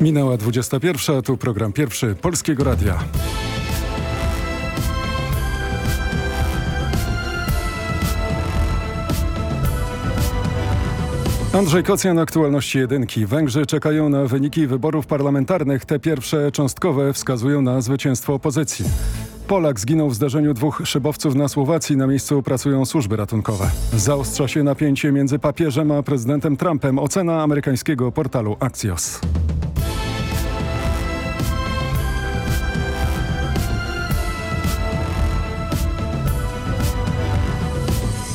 Minęła 21, tu program pierwszy Polskiego Radia. Andrzej Kocjan, aktualności jedynki. Węgrzy czekają na wyniki wyborów parlamentarnych. Te pierwsze cząstkowe wskazują na zwycięstwo opozycji. Polak zginął w zdarzeniu dwóch szybowców na Słowacji. Na miejscu pracują służby ratunkowe. Zaostrza się napięcie między papieżem a prezydentem Trumpem. Ocena amerykańskiego portalu Axios.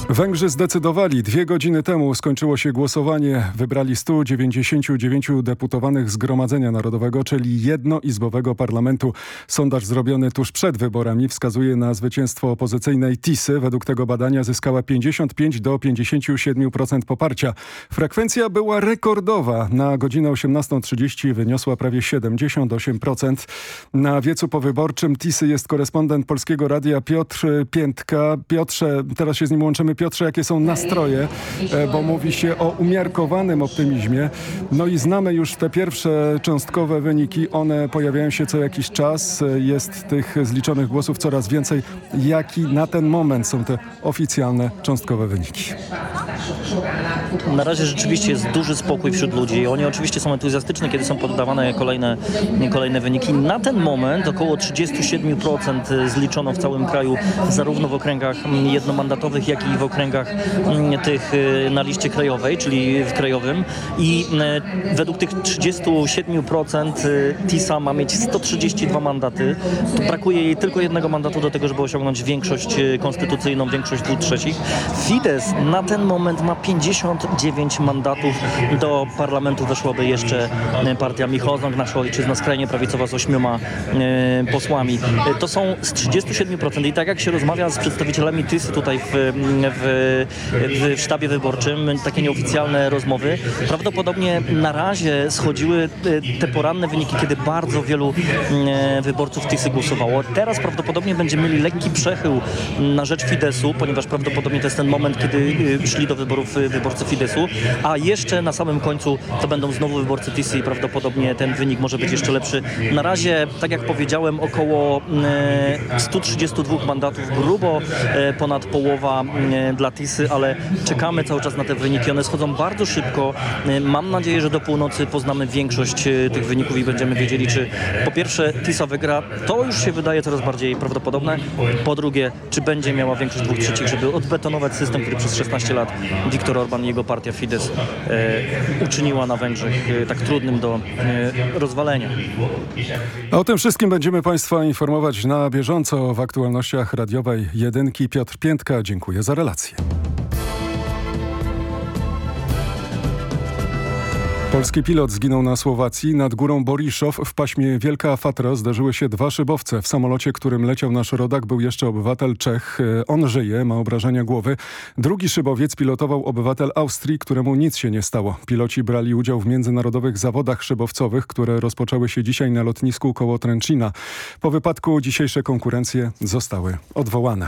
Węgrzy zdecydowali. Dwie godziny temu skończyło się głosowanie. Wybrali 199 deputowanych Zgromadzenia Narodowego, czyli jednoizbowego parlamentu. Sondaż zrobiony tuż przed wyborami wskazuje na zwycięstwo opozycyjnej TISY. Według tego badania zyskała 55 do 57% poparcia. Frekwencja była rekordowa. Na godzinę 18.30 wyniosła prawie 78%. Na wiecu powyborczym TISY jest korespondent Polskiego Radia Piotr Piętka. Piotrze, teraz się z nim łączymy. Piotrze, jakie są nastroje, e, bo mówi się o umiarkowanym optymizmie. No i znamy już te pierwsze cząstkowe wyniki. One pojawiają się co jakiś czas. Jest tych zliczonych głosów coraz więcej. Jaki na ten moment są te oficjalne cząstkowe wyniki? Na razie rzeczywiście jest duży spokój wśród ludzi. Oni oczywiście są entuzjastyczni, kiedy są poddawane kolejne, kolejne wyniki. Na ten moment około 37% zliczono w całym kraju, zarówno w okręgach jednomandatowych, jak i w okręgach mm, tych y, na liście krajowej, czyli w krajowym. I y, według tych 37% y, TISA ma mieć 132 mandaty. To brakuje jej tylko jednego mandatu do tego, żeby osiągnąć większość konstytucyjną, większość dwóch trzecich. Fidesz na ten moment ma 59 mandatów. Do parlamentu weszłaby jeszcze partia Michozong, nasza ojczyzna skrajnie prawicowa z ośmioma posłami. To są z 37% i tak jak się rozmawia z przedstawicielami TISy tutaj w, w, w sztabie wyborczym, takie nieoficjalne rozmowy, prawdopodobnie na razie schodziły y, te poranne wyniki, kiedy bardzo wielu y, wyborców TISy głosowało. Teraz prawdopodobnie będziemy mieli lekki przechył na rzecz Fidesu, ponieważ prawdopodobnie to jest ten moment, kiedy y, szli do wyborów wyborcy Fidesu, a jeszcze na samym końcu to będą znowu wyborcy TISy i prawdopodobnie ten wynik może być jeszcze lepszy. Na razie, tak jak powiedziałem, około y, 132 mandatów, grubo ponad połowa dla TISy, ale czekamy cały czas na te wyniki. One schodzą bardzo szybko. Y, Mam nadzieję, że do północy poznamy większość y, tych wyników i będziemy wiedzieli, czy po pierwsze TISA wygra. To już się wydaje coraz bardziej prawdopodobne. Po drugie, czy będzie miała większość dwóch trzecich, żeby odbetonować system, który przez 16 lat Viktor Orban i jego partia Fidesz e, uczyniła na Węgrzech e, tak trudnym do e, rozwalenia. O tym wszystkim będziemy Państwa informować na bieżąco w aktualnościach radiowej jedynki. Piotr Piętka, dziękuję za relację. Polski pilot zginął na Słowacji. Nad górą Boriszow w paśmie Wielka Fatra zdarzyły się dwa szybowce. W samolocie, którym leciał nasz rodak był jeszcze obywatel Czech. E, On żyje, ma obrażenia głowy. Drugi szybowiec pilotował obywatel Austrii, któremu nic się nie stało. Piloci brali udział w międzynarodowych zawodach szybowcowych, które rozpoczęły się dzisiaj na lotnisku koło Tręcina. Po wypadku dzisiejsze konkurencje zostały odwołane.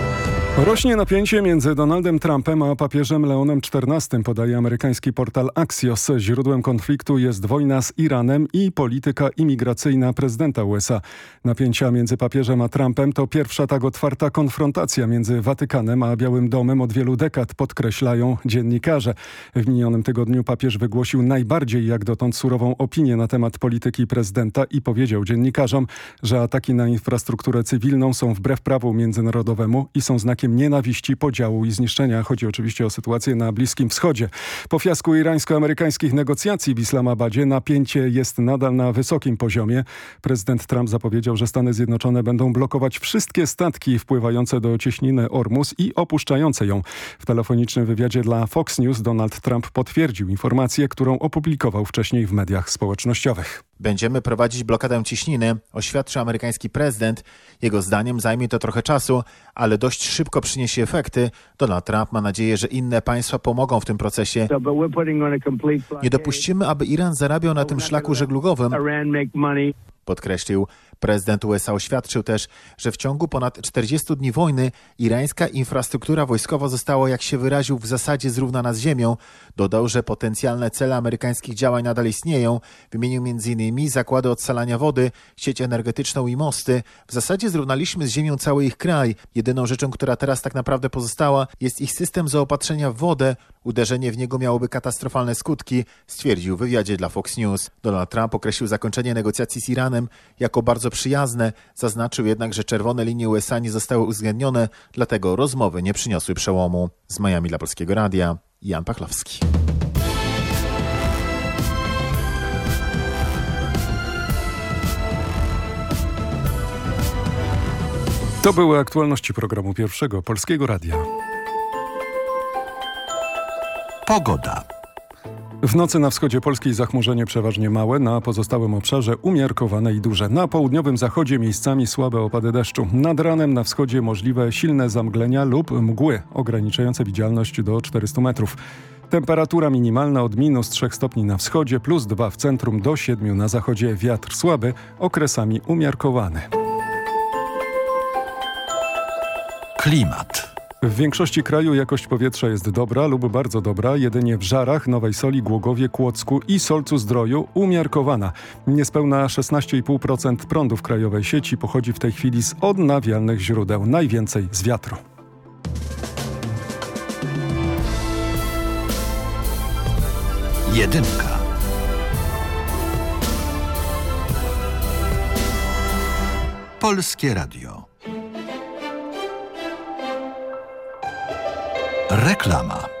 Rośnie napięcie między Donaldem Trumpem a papieżem Leonem XIV, podaje amerykański portal Axios. Źródłem konfliktu jest wojna z Iranem i polityka imigracyjna prezydenta USA. Napięcia między papieżem a Trumpem to pierwsza tak otwarta konfrontacja między Watykanem a Białym Domem od wielu dekad, podkreślają dziennikarze. W minionym tygodniu papież wygłosił najbardziej jak dotąd surową opinię na temat polityki prezydenta i powiedział dziennikarzom, że ataki na infrastrukturę cywilną są wbrew prawu międzynarodowemu i są znakiem nienawiści, podziału i zniszczenia. Chodzi oczywiście o sytuację na Bliskim Wschodzie. Po fiasku irańsko-amerykańskich negocjacji w Islamabadzie napięcie jest nadal na wysokim poziomie. Prezydent Trump zapowiedział, że Stany Zjednoczone będą blokować wszystkie statki wpływające do cieśniny Ormus i opuszczające ją. W telefonicznym wywiadzie dla Fox News Donald Trump potwierdził informację, którą opublikował wcześniej w mediach społecznościowych. Będziemy prowadzić blokadę ciśniny, oświadczy amerykański prezydent. Jego zdaniem zajmie to trochę czasu, ale dość szybko przyniesie efekty. Donald Trump ma nadzieję, że inne państwa pomogą w tym procesie. Nie dopuścimy, aby Iran zarabiał na tym szlaku żeglugowym. Podkreślił. Prezydent USA oświadczył też, że w ciągu ponad 40 dni wojny irańska infrastruktura wojskowa została, jak się wyraził, w zasadzie zrównana z ziemią. Dodał, że potencjalne cele amerykańskich działań nadal istnieją. Wymienił m.in. zakłady odsalania wody, sieć energetyczną i mosty. W zasadzie zrównaliśmy z ziemią cały ich kraj. Jedyną rzeczą, która teraz tak naprawdę pozostała, jest ich system zaopatrzenia w wodę. Uderzenie w niego miałoby katastrofalne skutki, stwierdził w wywiadzie dla Fox News. Donald Trump określił zakończenie negocjacji z Iranem jako bardzo przyjazne, zaznaczył jednak, że czerwone linie USA nie zostały uwzględnione, dlatego rozmowy nie przyniosły przełomu. Z Miami dla Polskiego Radia, Jan Pachlowski. To były aktualności programu pierwszego Polskiego Radia. Pogoda. W nocy na wschodzie Polski zachmurzenie przeważnie małe, na pozostałym obszarze umiarkowane i duże. Na południowym zachodzie miejscami słabe opady deszczu. Nad ranem na wschodzie możliwe silne zamglenia lub mgły ograniczające widzialność do 400 metrów. Temperatura minimalna od minus 3 stopni na wschodzie, plus 2 w centrum do 7 na zachodzie. Wiatr słaby, okresami umiarkowany. Klimat. W większości kraju jakość powietrza jest dobra lub bardzo dobra, jedynie w Żarach, Nowej Soli, Głogowie, Kłodzku i Solcu Zdroju umiarkowana. Niespełna 16,5% prądu w krajowej sieci pochodzi w tej chwili z odnawialnych źródeł, najwięcej z wiatru. Jedynka. Polskie Radio. Reklama.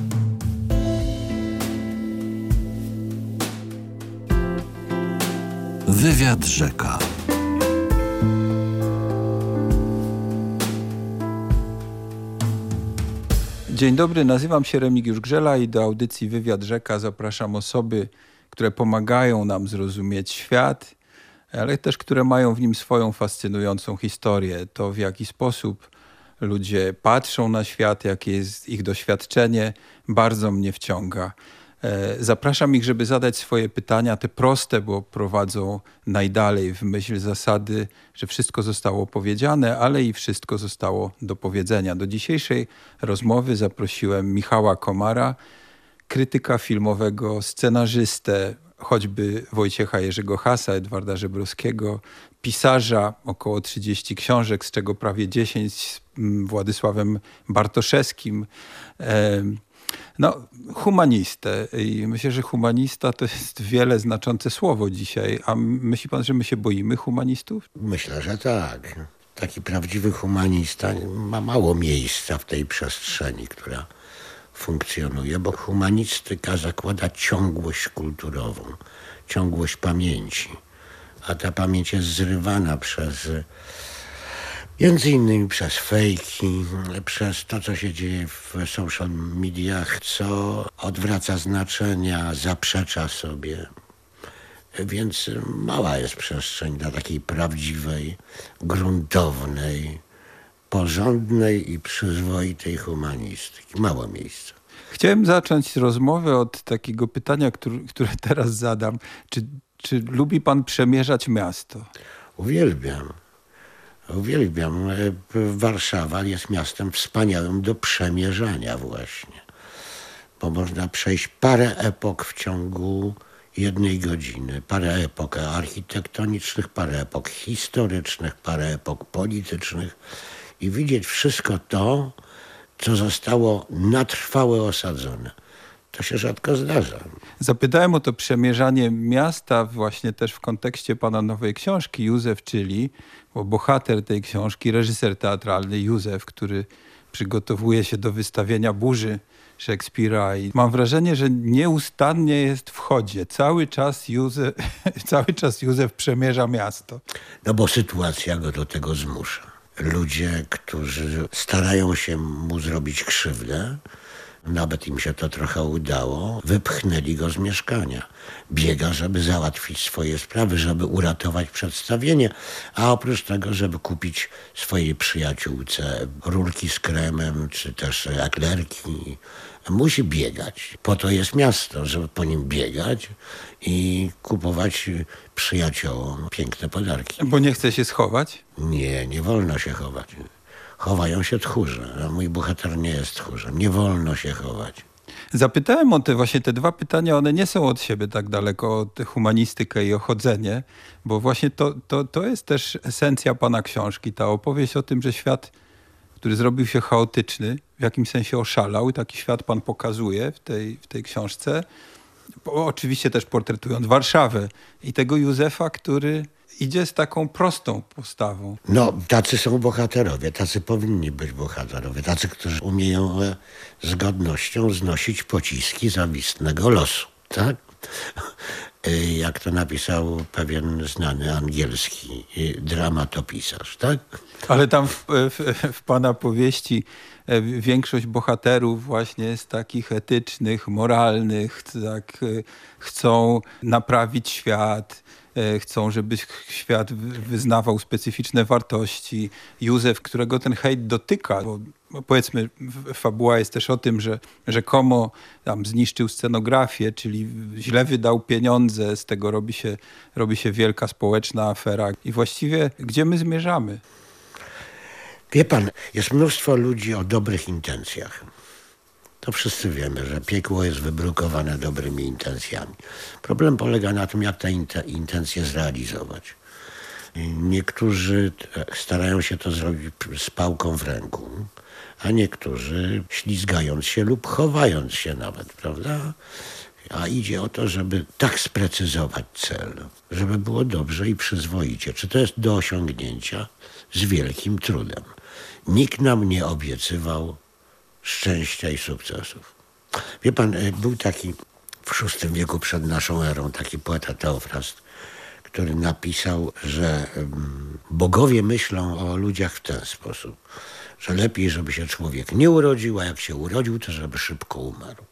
Wywiad rzeka. Dzień dobry, nazywam się Remigiusz Grzela i do audycji Wywiad Rzeka zapraszam osoby, które pomagają nam zrozumieć świat, ale też które mają w nim swoją fascynującą historię. To w jaki sposób ludzie patrzą na świat, jakie jest ich doświadczenie, bardzo mnie wciąga. E, Zapraszam ich, żeby zadać swoje pytania, te proste, bo prowadzą najdalej w myśl zasady, że wszystko zostało powiedziane, ale i wszystko zostało do powiedzenia. Do dzisiejszej rozmowy zaprosiłem Michała Komara, krytyka filmowego, scenarzystę, choćby Wojciecha Jerzego Hasa, Edwarda Żebrowskiego, pisarza, około 30 książek, z czego prawie 10 z mm, Władysławem Bartoszewskim. Em, no, humanistę. I myślę, że humanista to jest wiele znaczące słowo dzisiaj. A myśli pan, że my się boimy humanistów? Myślę, że tak. Taki prawdziwy humanista ma mało miejsca w tej przestrzeni, która funkcjonuje, bo humanistyka zakłada ciągłość kulturową, ciągłość pamięci. A ta pamięć jest zrywana przez Między innymi przez fejki, przez to, co się dzieje w social mediach, co odwraca znaczenia, zaprzecza sobie. Więc mała jest przestrzeń dla takiej prawdziwej, gruntownej, porządnej i przyzwoitej humanistyki. Mało miejsca. Chciałem zacząć rozmowę od takiego pytania, które, które teraz zadam. Czy, czy lubi pan przemierzać miasto? Uwielbiam. Uwielbiam. Warszawa jest miastem wspaniałym do przemierzania właśnie. Bo można przejść parę epok w ciągu jednej godziny. Parę epok architektonicznych, parę epok historycznych, parę epok politycznych i widzieć wszystko to, co zostało na trwałe osadzone. To się rzadko zdarza. Zapytałem o to przemierzanie miasta właśnie też w kontekście pana nowej książki Józef Czyli, bo bohater tej książki, reżyser teatralny Józef, który przygotowuje się do wystawienia Burzy Szekspira i mam wrażenie, że nieustannie jest w chodzie. Cały czas Józef, cały czas Józef przemierza miasto. No bo sytuacja go do tego zmusza. Ludzie, którzy starają się mu zrobić krzywdę, nawet im się to trochę udało, wypchnęli go z mieszkania. Biega, żeby załatwić swoje sprawy, żeby uratować przedstawienie, a oprócz tego, żeby kupić swojej przyjaciółce rurki z kremem, czy też eklerki. Musi biegać. Po to jest miasto, żeby po nim biegać i kupować przyjaciołom piękne podarki. Bo nie chce się schować? Nie, nie wolno się chować chowają się tchórze. A mój bohater nie jest tchórzem. Nie wolno się chować. Zapytałem o te właśnie te dwa pytania, one nie są od siebie tak daleko, o humanistykę i o chodzenie, bo właśnie to, to, to jest też esencja pana książki, ta opowieść o tym, że świat, który zrobił się chaotyczny, w jakimś sensie oszalał i taki świat pan pokazuje w tej, w tej książce. Oczywiście też portretując Warszawę i tego Józefa, który idzie z taką prostą postawą. No, tacy są bohaterowie, tacy powinni być bohaterowie, tacy, którzy umieją e, z godnością znosić pociski zawistnego losu, tak? E, jak to napisał pewien znany angielski e, dramatopisarz, tak? Ale tam w, w, w pana powieści większość bohaterów właśnie jest takich etycznych, moralnych, tak, chcą naprawić świat, chcą, żeby świat wyznawał specyficzne wartości. Józef, którego ten hejt dotyka, bo powiedzmy fabuła jest też o tym, że rzekomo tam zniszczył scenografię, czyli źle wydał pieniądze, z tego robi się, robi się wielka społeczna afera. I właściwie gdzie my zmierzamy? Wie pan, jest mnóstwo ludzi o dobrych intencjach. To wszyscy wiemy, że piekło jest wybrukowane dobrymi intencjami. Problem polega na tym, jak te intencje zrealizować. Niektórzy starają się to zrobić z pałką w ręku, a niektórzy ślizgając się lub chowając się nawet, prawda? A idzie o to, żeby tak sprecyzować cel, żeby było dobrze i przyzwoicie. Czy to jest do osiągnięcia z wielkim trudem. Nikt nam nie obiecywał szczęścia i sukcesów. Wie pan, e, był taki w VI wieku przed naszą erą taki poeta Teofrast, który napisał, że bogowie myślą o ludziach w ten sposób, że lepiej, żeby się człowiek nie urodził, a jak się urodził, to żeby szybko umarł.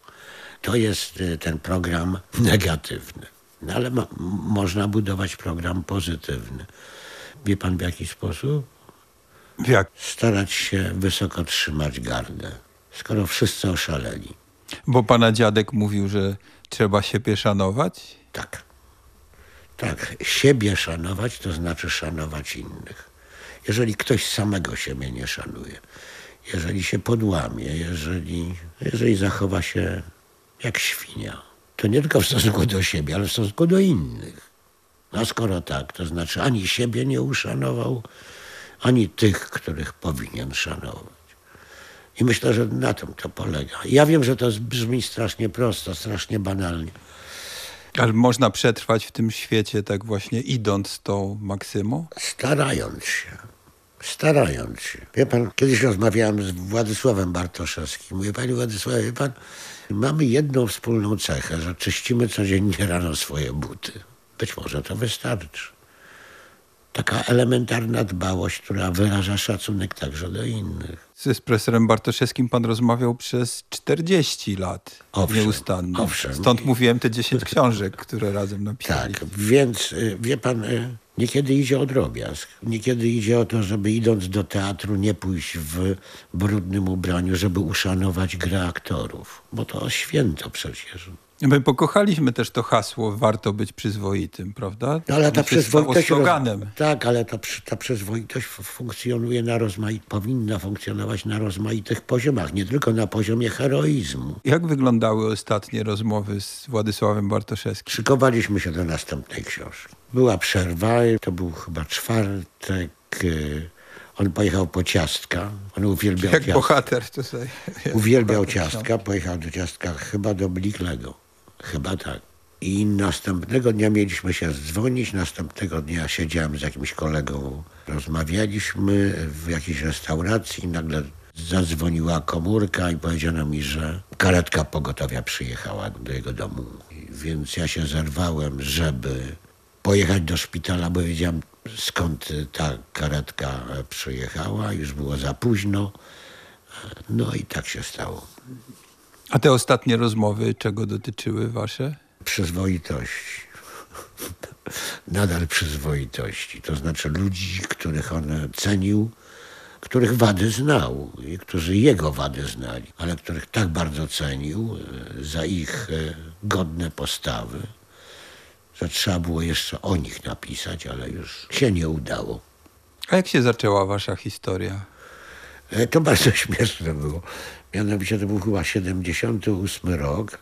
To jest e, ten program negatywny. No ale można budować program pozytywny. Wie pan w jaki sposób? Jak? Starać się wysoko trzymać gardę skoro wszyscy oszaleli. Bo pana dziadek mówił, że trzeba siebie szanować? Tak. Tak, siebie szanować to znaczy szanować innych. Jeżeli ktoś samego siebie nie szanuje, jeżeli się podłamie, jeżeli, jeżeli zachowa się jak świnia, to nie tylko w stosunku do siebie, ale w stosunku do innych. A skoro tak, to znaczy ani siebie nie uszanował, ani tych, których powinien szanować. I myślę, że na tym to polega. Ja wiem, że to brzmi strasznie prosto, strasznie banalnie. Ale można przetrwać w tym świecie tak właśnie idąc tą maksymą? Starając się. Starając się. Wie pan, kiedyś rozmawiałem z Władysławem Bartoszewskim. Mówię, panie Władysławie, wie pan, mamy jedną wspólną cechę, że czyścimy codziennie rano swoje buty. Być może to wystarczy taka elementarna dbałość, która wyraża szacunek także do innych. Z profesorem Bartoszewskim pan rozmawiał przez 40 lat Owszem, nieustannie. owszem. Stąd mówiłem te 10 książek, które razem napisali. Tak, więc y, wie pan, y, niekiedy idzie o drobiazg. Niekiedy idzie o to, żeby idąc do teatru nie pójść w brudnym ubraniu, żeby uszanować grę aktorów. Bo to święto przecież. My pokochaliśmy też to hasło warto być przyzwoitym, prawda? No, ale ta przyzwoitość... sloganem. Tak, ale ta, ta przyzwoitość funkcjonuje na rozmai- powinna funkcjonować na rozmaitych poziomach, nie tylko na poziomie heroizmu. Jak wyglądały ostatnie rozmowy z Władysławem Bartoszewskim? Szykowaliśmy się do następnej książki. Była przerwa, to był chyba czwartek. y, On pojechał po ciastka. On uwielbiał Jak ciastka. bohater tutaj. Uwielbiał ciastka, pojechał do ciastka chyba do Bliklego. Chyba tak. I następnego dnia mieliśmy się dzwonić. Następnego dnia siedziałem z jakimś kolegą, rozmawialiśmy w jakiejś restauracji. Nagle zadzwoniła komórka i powiedziano mi, że karetka pogotowia przyjechała do jego domu. Więc ja się zerwałem, żeby pojechać do szpitala, bo wiedziałem skąd ta karetka przyjechała. Już było za późno. No i tak się stało. A te ostatnie rozmowy czego dotyczyły wasze? Przyzwoitości. Nadal przyzwoitości. To znaczy ludzi, których on cenił, których wady znał i którzy jego wady znali, ale których tak bardzo cenił e, za ich e, godne postawy, że trzeba było jeszcze o nich napisać, ale już się nie udało. A jak się zaczęła wasza historia? E, To bardzo śmieszne było. Mianowicie to był chyba 78 rok.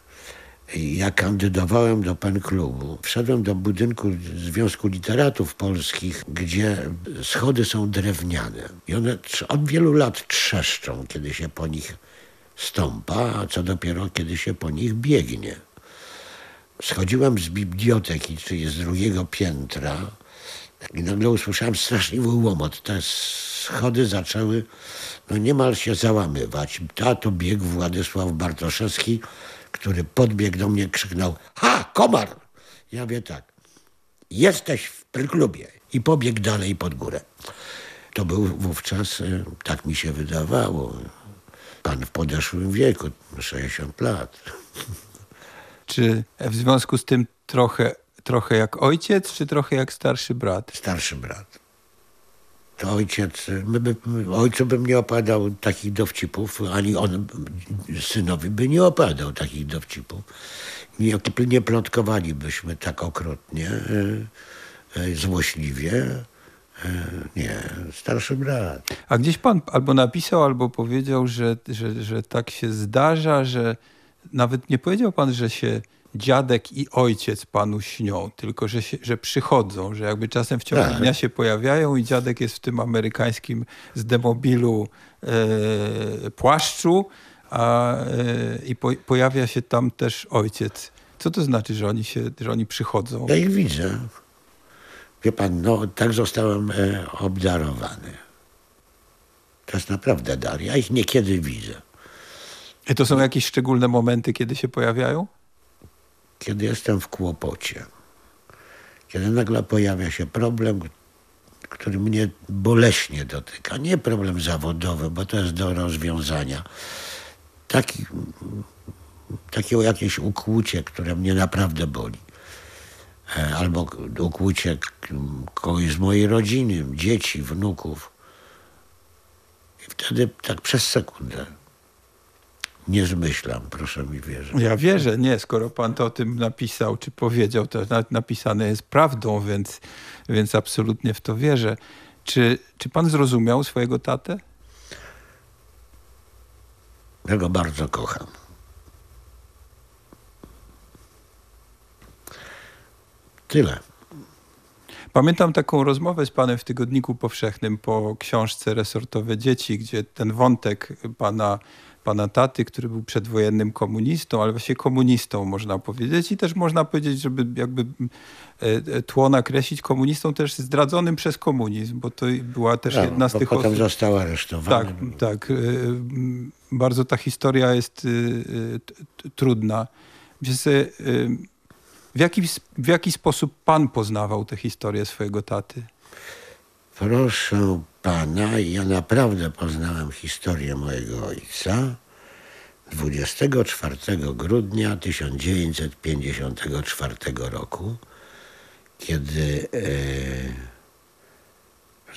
Ja kandydowałem do pen klubu. Wszedłem do budynku Związku Literatów Polskich, gdzie schody są drewniane. I one od wielu lat trzeszczą, kiedy się po nich stąpa, a co dopiero, kiedy się po nich biegnie. Schodziłem z biblioteki, czyli z drugiego piętra i nagle usłyszałem straszliwy łomot. Schody zaczęły no niemal się załamywać. Tato biegł Władysław Bartoszewski, który podbiegł do mnie, krzyknął ha, komar! Ja wie tak, jesteś w klubie i pobiegł dalej pod górę. To był wówczas, e, tak mi się wydawało, pan w podeszłym wieku, 60 lat. Czy w związku z tym trochę, trochę jak ojciec, czy trochę jak starszy brat? starszy brat. To ojciec, my by, ojcu bym nie opadał takich dowcipów, ani on synowi by nie opadał takich dowcipów. Nie, nie plotkowalibyśmy tak okrutnie, e, e, złośliwie. E, nie, starszy brat. A gdzieś pan albo napisał, albo powiedział, że, że, że tak się zdarza, że nawet nie powiedział pan, że się dziadek i ojciec panu śnią, tylko że, się, że przychodzą, że jakby czasem w ciągu Tak. dnia się pojawiają i dziadek jest w tym amerykańskim z demobilu e, płaszczu, a, e, i po, pojawia się tam też ojciec. Co to znaczy, że oni, się, że oni przychodzą? Ja ich widzę. Wie pan, no tak zostałem e, obdarowany. To jest naprawdę dar. Ja ich niekiedy widzę. I to są jakieś szczególne momenty, kiedy się pojawiają? Kiedy jestem w kłopocie, kiedy nagle pojawia się problem, który mnie boleśnie dotyka. Nie problem zawodowy, bo to jest do rozwiązania. Taki, takie jakieś ukłucie, które mnie naprawdę boli. E, Albo ukłucie kogoś z mojej rodziny, dzieci, wnuków. I wtedy tak przez sekundę nie zmyślam, proszę mi wierzyć. Ja wierzę, nie, skoro pan to o tym napisał, czy powiedział, to napisane jest prawdą, więc, więc absolutnie w to wierzę. Czy, czy pan zrozumiał swojego tatę? Ja go bardzo kocham. Tyle. Pamiętam taką rozmowę z panem w Tygodniku Powszechnym po książce Resortowe Dzieci, gdzie ten wątek pana, pana taty, który był przedwojennym komunistą, ale właśnie komunistą można powiedzieć i też można powiedzieć, żeby jakby e, e, tło nakreślić komunistą też zdradzonym przez komunizm, bo to była też Tak, jedna z tych potem osób. został aresztowany. Tak, tak. y, Bardzo ta historia jest trudna. W jaki, w jaki sposób pan poznawał tę historię swojego taty? Proszę pana, ja naprawdę poznałem historię mojego ojca. 24 grudnia 1954 roku, kiedy e,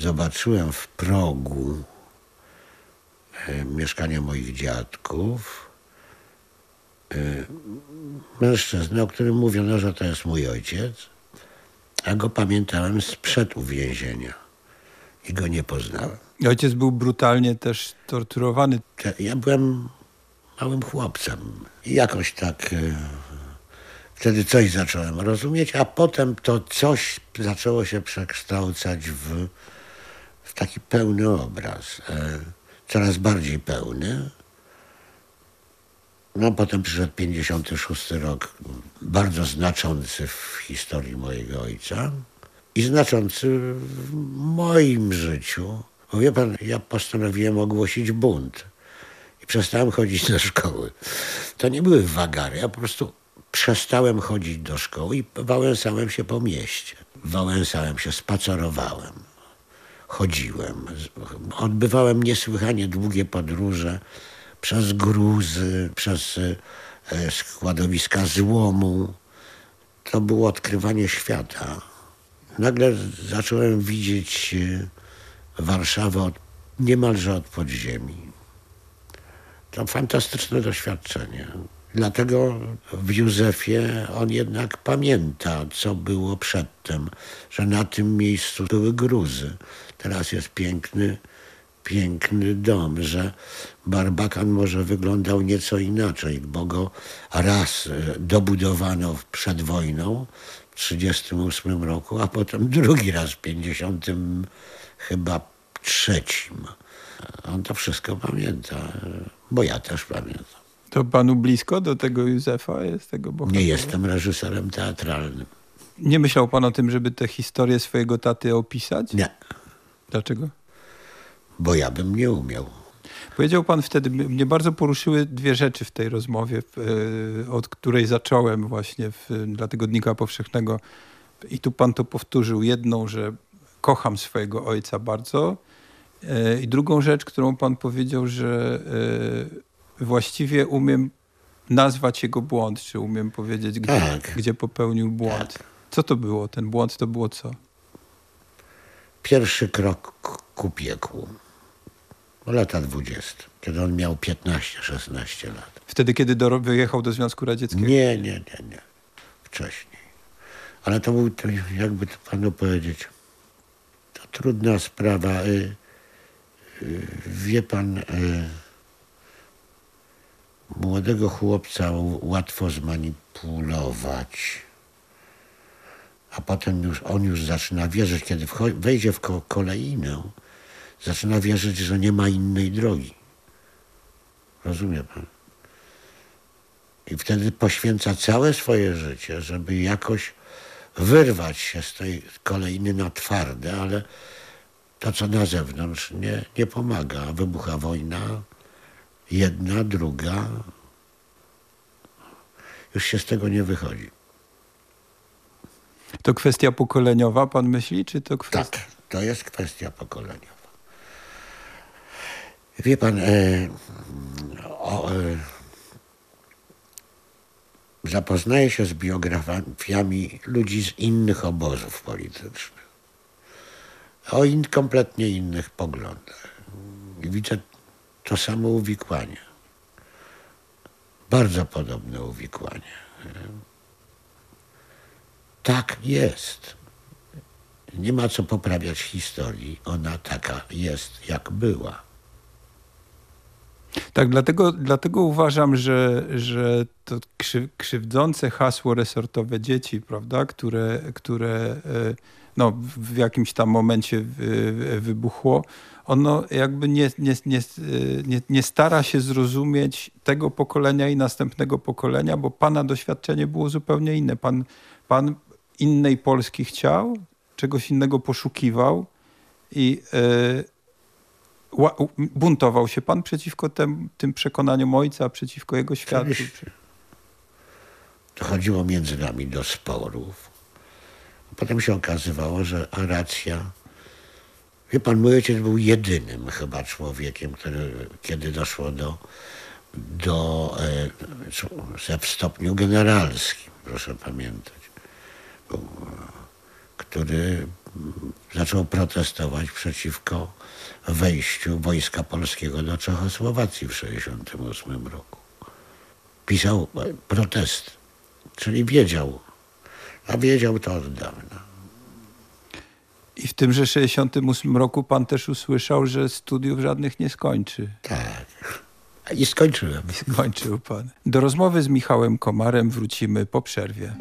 zobaczyłem w progu e, mieszkania moich dziadków e, mężczyznę, o którym mówiono, że to jest mój ojciec, a go pamiętałem sprzed uwięzienia i go nie poznałem. Ojciec był brutalnie też torturowany. Ja byłem małym chłopcem i jakoś tak e, wtedy coś zacząłem rozumieć, a potem to coś zaczęło się przekształcać w, w taki pełny obraz, e, coraz bardziej pełny. No potem przyszedł 56 rok, bardzo znaczący w historii mojego ojca i znaczący w moim życiu. Bo wie pan, ja postanowiłem ogłosić bunt i przestałem chodzić do szkoły. To nie były wagary, ja po prostu przestałem chodzić do szkoły i wałęsałem się po mieście. Wałęsałem się, spacerowałem, chodziłem. Odbywałem niesłychanie długie podróże przez gruzy, przez e, składowiska złomu. To było odkrywanie świata. Nagle zacząłem widzieć e, Warszawę od, niemalże od podziemi. To fantastyczne doświadczenie. Dlatego w Józefie on jednak pamięta, co było przedtem, że na tym miejscu były gruzy. Teraz jest piękny, piękny dom, że Barbakan może wyglądał nieco inaczej, bo go raz e, dobudowano przed wojną 1938 roku, a potem drugi raz w 50 chyba trzecim. On to wszystko pamięta, bo ja też pamiętam. To panu blisko do tego Józefa jest tego bohatera? Nie jestem reżyserem teatralnym. Nie myślał pan o tym, żeby tę historię swojego taty opisać? Nie. Dlaczego? Bo ja bym nie umiał. Powiedział pan wtedy, mnie bardzo poruszyły dwie rzeczy w tej rozmowie, od której zacząłem właśnie w, dla Tygodnika Powszechnego. I tu pan to powtórzył. Jedną, że kocham swojego ojca bardzo. I drugą rzecz, którą pan powiedział, że właściwie umiem nazwać jego błąd, czy umiem powiedzieć, gdzie, tak. gdzie popełnił błąd. Tak. Co to było? Ten błąd to było co? Pierwszy krok ku piekłu. Lata 20, kiedy on miał 15-16 lat. Wtedy, kiedy do, wyjechał do Związku Radzieckiego? Nie, nie, nie, nie. Wcześniej. Ale to był, jakby to panu powiedzieć, to trudna sprawa. Y, y, wie pan, y, młodego chłopca łatwo zmanipulować. A potem już on już zaczyna wierzyć, kiedy wejdzie w kolejnę, zaczyna wierzyć, że nie ma innej drogi. Rozumie pan? I wtedy poświęca całe swoje życie, żeby jakoś wyrwać się z tej kolejny na twarde, ale to, co na zewnątrz, nie, nie pomaga. Wybucha wojna, jedna, druga. Już się z tego nie wychodzi. To kwestia pokoleniowa, pan myśli, czy to kwestia... Tak, to jest kwestia pokoleniowa. Wie pan, e, o, e, zapoznaję się z biografiami ludzi z innych obozów politycznych, o in, kompletnie innych poglądach. I widzę to samo uwikłanie. Bardzo podobne uwikłanie. Tak jest. Nie ma co poprawiać historii. Ona taka jest, jak była. Tak, dlatego, dlatego uważam, że, że to krzy, krzywdzące hasło resortowe dzieci, prawda, które, które no, w jakimś tam momencie wybuchło, ono jakby nie, nie, nie, nie, stara się zrozumieć tego pokolenia i następnego pokolenia, bo pana doświadczenie było zupełnie inne. Pan, pan innej Polski chciał, czegoś innego poszukiwał i yy, buntował się pan przeciwko tem, tym przekonaniom ojca, przeciwko jego światu. Dochodziło między nami do sporów. Potem się okazywało, że racja Wie pan, mój ojciec był jedynym chyba człowiekiem, który kiedy doszło do, do e, w stopniu generalskim, proszę pamiętać, był, który zaczął protestować przeciwko wejściu Wojska Polskiego do Czechosłowacji w 1968 roku. Pisał protest, czyli wiedział, a wiedział to od dawna. I w tymże 68 roku pan też usłyszał, że studiów żadnych nie skończy. Tak. I skończyłem. I skończył pan. Do rozmowy z Michałem Komarem wrócimy po przerwie.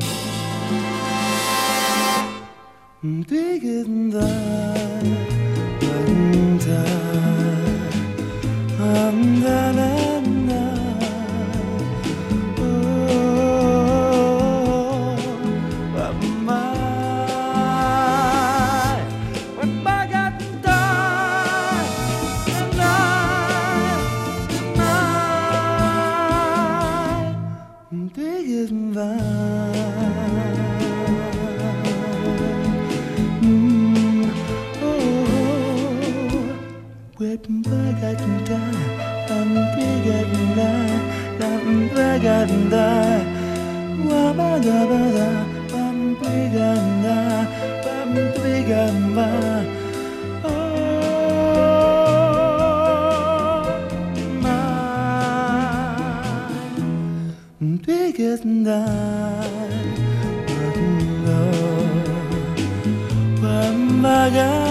bigger than that. And da, ganda Wabadabada Pampiganda Pampigamba Oh my Pampiganda Pampiganda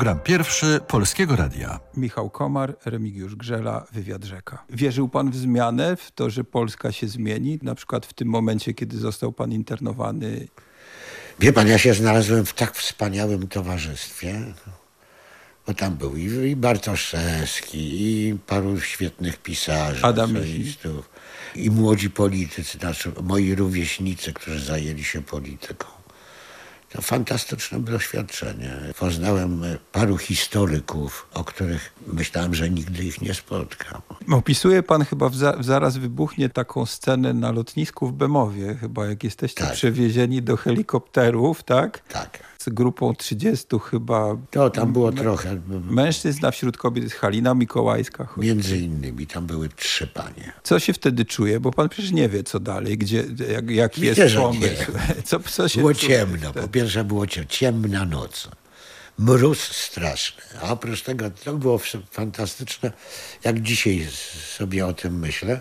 Program pierwszy Polskiego Radia. Michał Komar, Remigiusz Grzela, Wywiad Rzeka. Wierzył pan w zmianę, w to, że Polska się zmieni? Na przykład w tym momencie, kiedy został pan internowany? Wie pan, ja się znalazłem w tak wspaniałym towarzystwie, bo tam był i, i Bartoszewski, i paru świetnych pisarzy, Adam i młodzi politycy, znaczy moi rówieśnicy, którzy zajęli się polityką. To fantastyczne doświadczenie. Poznałem paru historyków, o których myślałem, że nigdy ich nie spotkam. Opisuje pan chyba w, za, w zaraz wybuchnie taką scenę na lotnisku w Bemowie, chyba jak jesteście Tak. przewiezieni do helikopterów, tak? Tak. Z grupą 30 chyba To tam było trochę, mężczyzn, a wśród kobiet Halina Mikołajska. między innymi, tam były trzy panie. Co się wtedy czuje? Bo pan przecież nie wie, co dalej, gdzie, jak, jaki jest pomysł. Co, co się Było ciemno. Po pierwsze było cie- ciemna noc. Mróz straszny. A oprócz tego to było fantastyczne, jak dzisiaj sobie o tym myślę,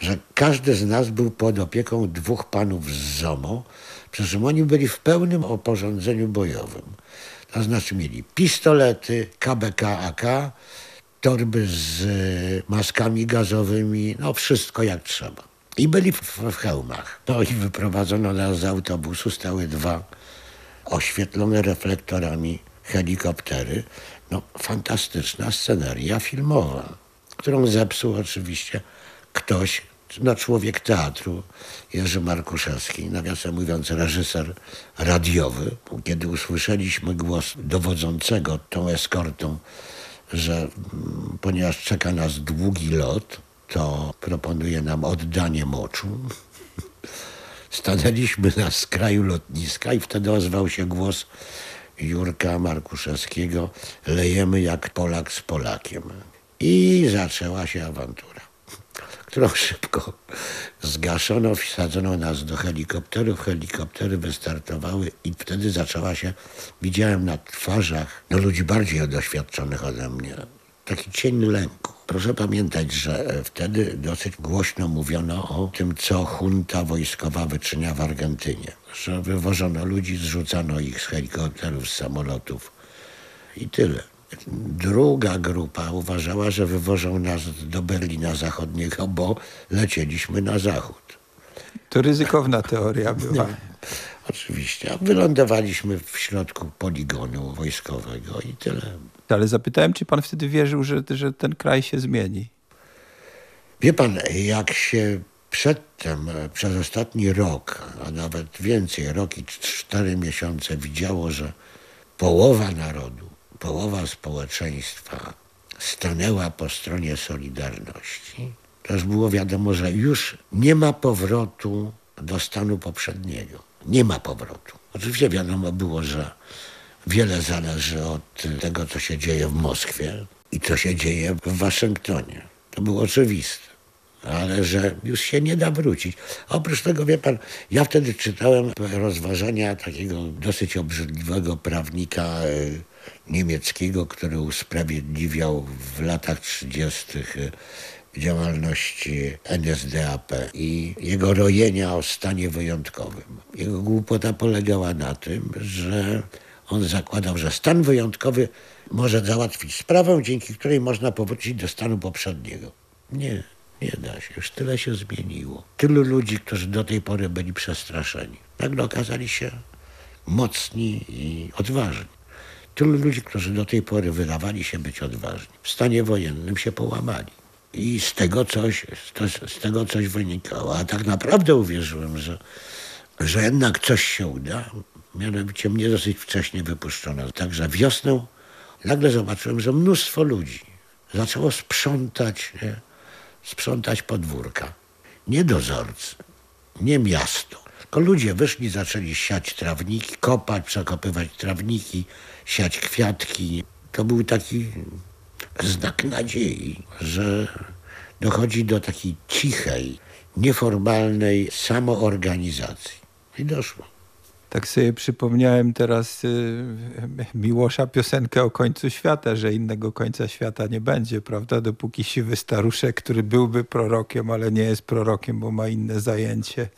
że każdy z nas był pod opieką dwóch panów z ZOMO, przy oni byli w pełnym oporządzeniu bojowym. To znaczy mieli pistolety, KBK, AK, torby z y, maskami gazowymi, no wszystko jak trzeba. I byli w, w hełmach. No i wyprowadzono nas z autobusu, stały dwa oświetlone reflektorami helikoptery. No, fantastyczna sceneria filmowa, którą zepsuł oczywiście ktoś, no człowiek teatru, Jerzy Markuszewski, nawiasem mówiąc reżyser radiowy. Kiedy usłyszeliśmy głos dowodzącego tą eskortą, że mm, ponieważ czeka nas długi lot, to proponuje nam oddanie moczu. Stanęliśmy na skraju lotniska i wtedy ozwał się głos Jurka Markuszewskiego lejemy jak Polak z Polakiem. I zaczęła się awantura, którą szybko zgaszono, wsadzono nas do helikopterów, helikoptery wystartowały i wtedy zaczęła się, widziałem na twarzach no, ludzi bardziej doświadczonych ode mnie, taki cień lęku. Proszę pamiętać, że e, wtedy dosyć głośno mówiono o tym, co junta wojskowa wyczynia w Argentynie. Że wywożono ludzi, zrzucano ich z helikopterów, z samolotów i tyle. Druga grupa uważała, że wywożą nas do Berlina Zachodniego, bo lecieliśmy na zachód. To ryzykowna teoria była. No, oczywiście. A wylądowaliśmy w środku poligonu wojskowego i tyle. Ale zapytałem, czy pan wtedy wierzył, że, że ten kraj się zmieni? Wie pan, jak się przedtem, przez ostatni rok, a nawet więcej, rok i cztery miesiące widziało, że połowa narodu, połowa społeczeństwa stanęła po stronie Solidarności, to już było wiadomo, że już nie ma powrotu do stanu poprzedniego. Nie ma powrotu. Oczywiście wiadomo było, że wiele zależy od tego, co się dzieje w Moskwie i co się dzieje w Waszyngtonie. To było oczywiste. Ale że już się nie da wrócić. Oprócz tego, wie pan, ja wtedy czytałem rozważania takiego dosyć obrzydliwego prawnika e, niemieckiego, który usprawiedliwiał w latach 30. działalności NSDAP i jego rojenia o stanie wyjątkowym. Jego głupota polegała na tym, że on zakładał, że stan wyjątkowy może załatwić sprawę, dzięki której można powrócić do stanu poprzedniego. Nie, nie da się. Już tyle się zmieniło. Tylu ludzi, którzy do tej pory byli przestraszeni, nagle okazali się mocni i odważni. Tylu ludzi, którzy do tej pory wydawali się być odważni, w stanie wojennym się połamali. I z tego coś, z tego coś wynikało. A tak naprawdę uwierzyłem, że, że jednak coś się uda. Mianowicie mnie dosyć wcześnie wypuszczono. Także wiosną nagle zobaczyłem, że mnóstwo ludzi zaczęło sprzątać, nie? sprzątać podwórka. Nie dozorcy, nie miasto. Tylko ludzie wyszli, zaczęli siać trawniki, kopać, przekopywać trawniki, siać kwiatki. To był taki znak nadziei, że dochodzi do takiej cichej, nieformalnej samoorganizacji. I doszło. Tak sobie przypomniałem teraz y, Miłosza piosenkę o końcu świata, że innego końca świata nie będzie, prawda? Dopóki siwy staruszek, który byłby prorokiem, ale nie jest prorokiem, bo ma inne zajęcie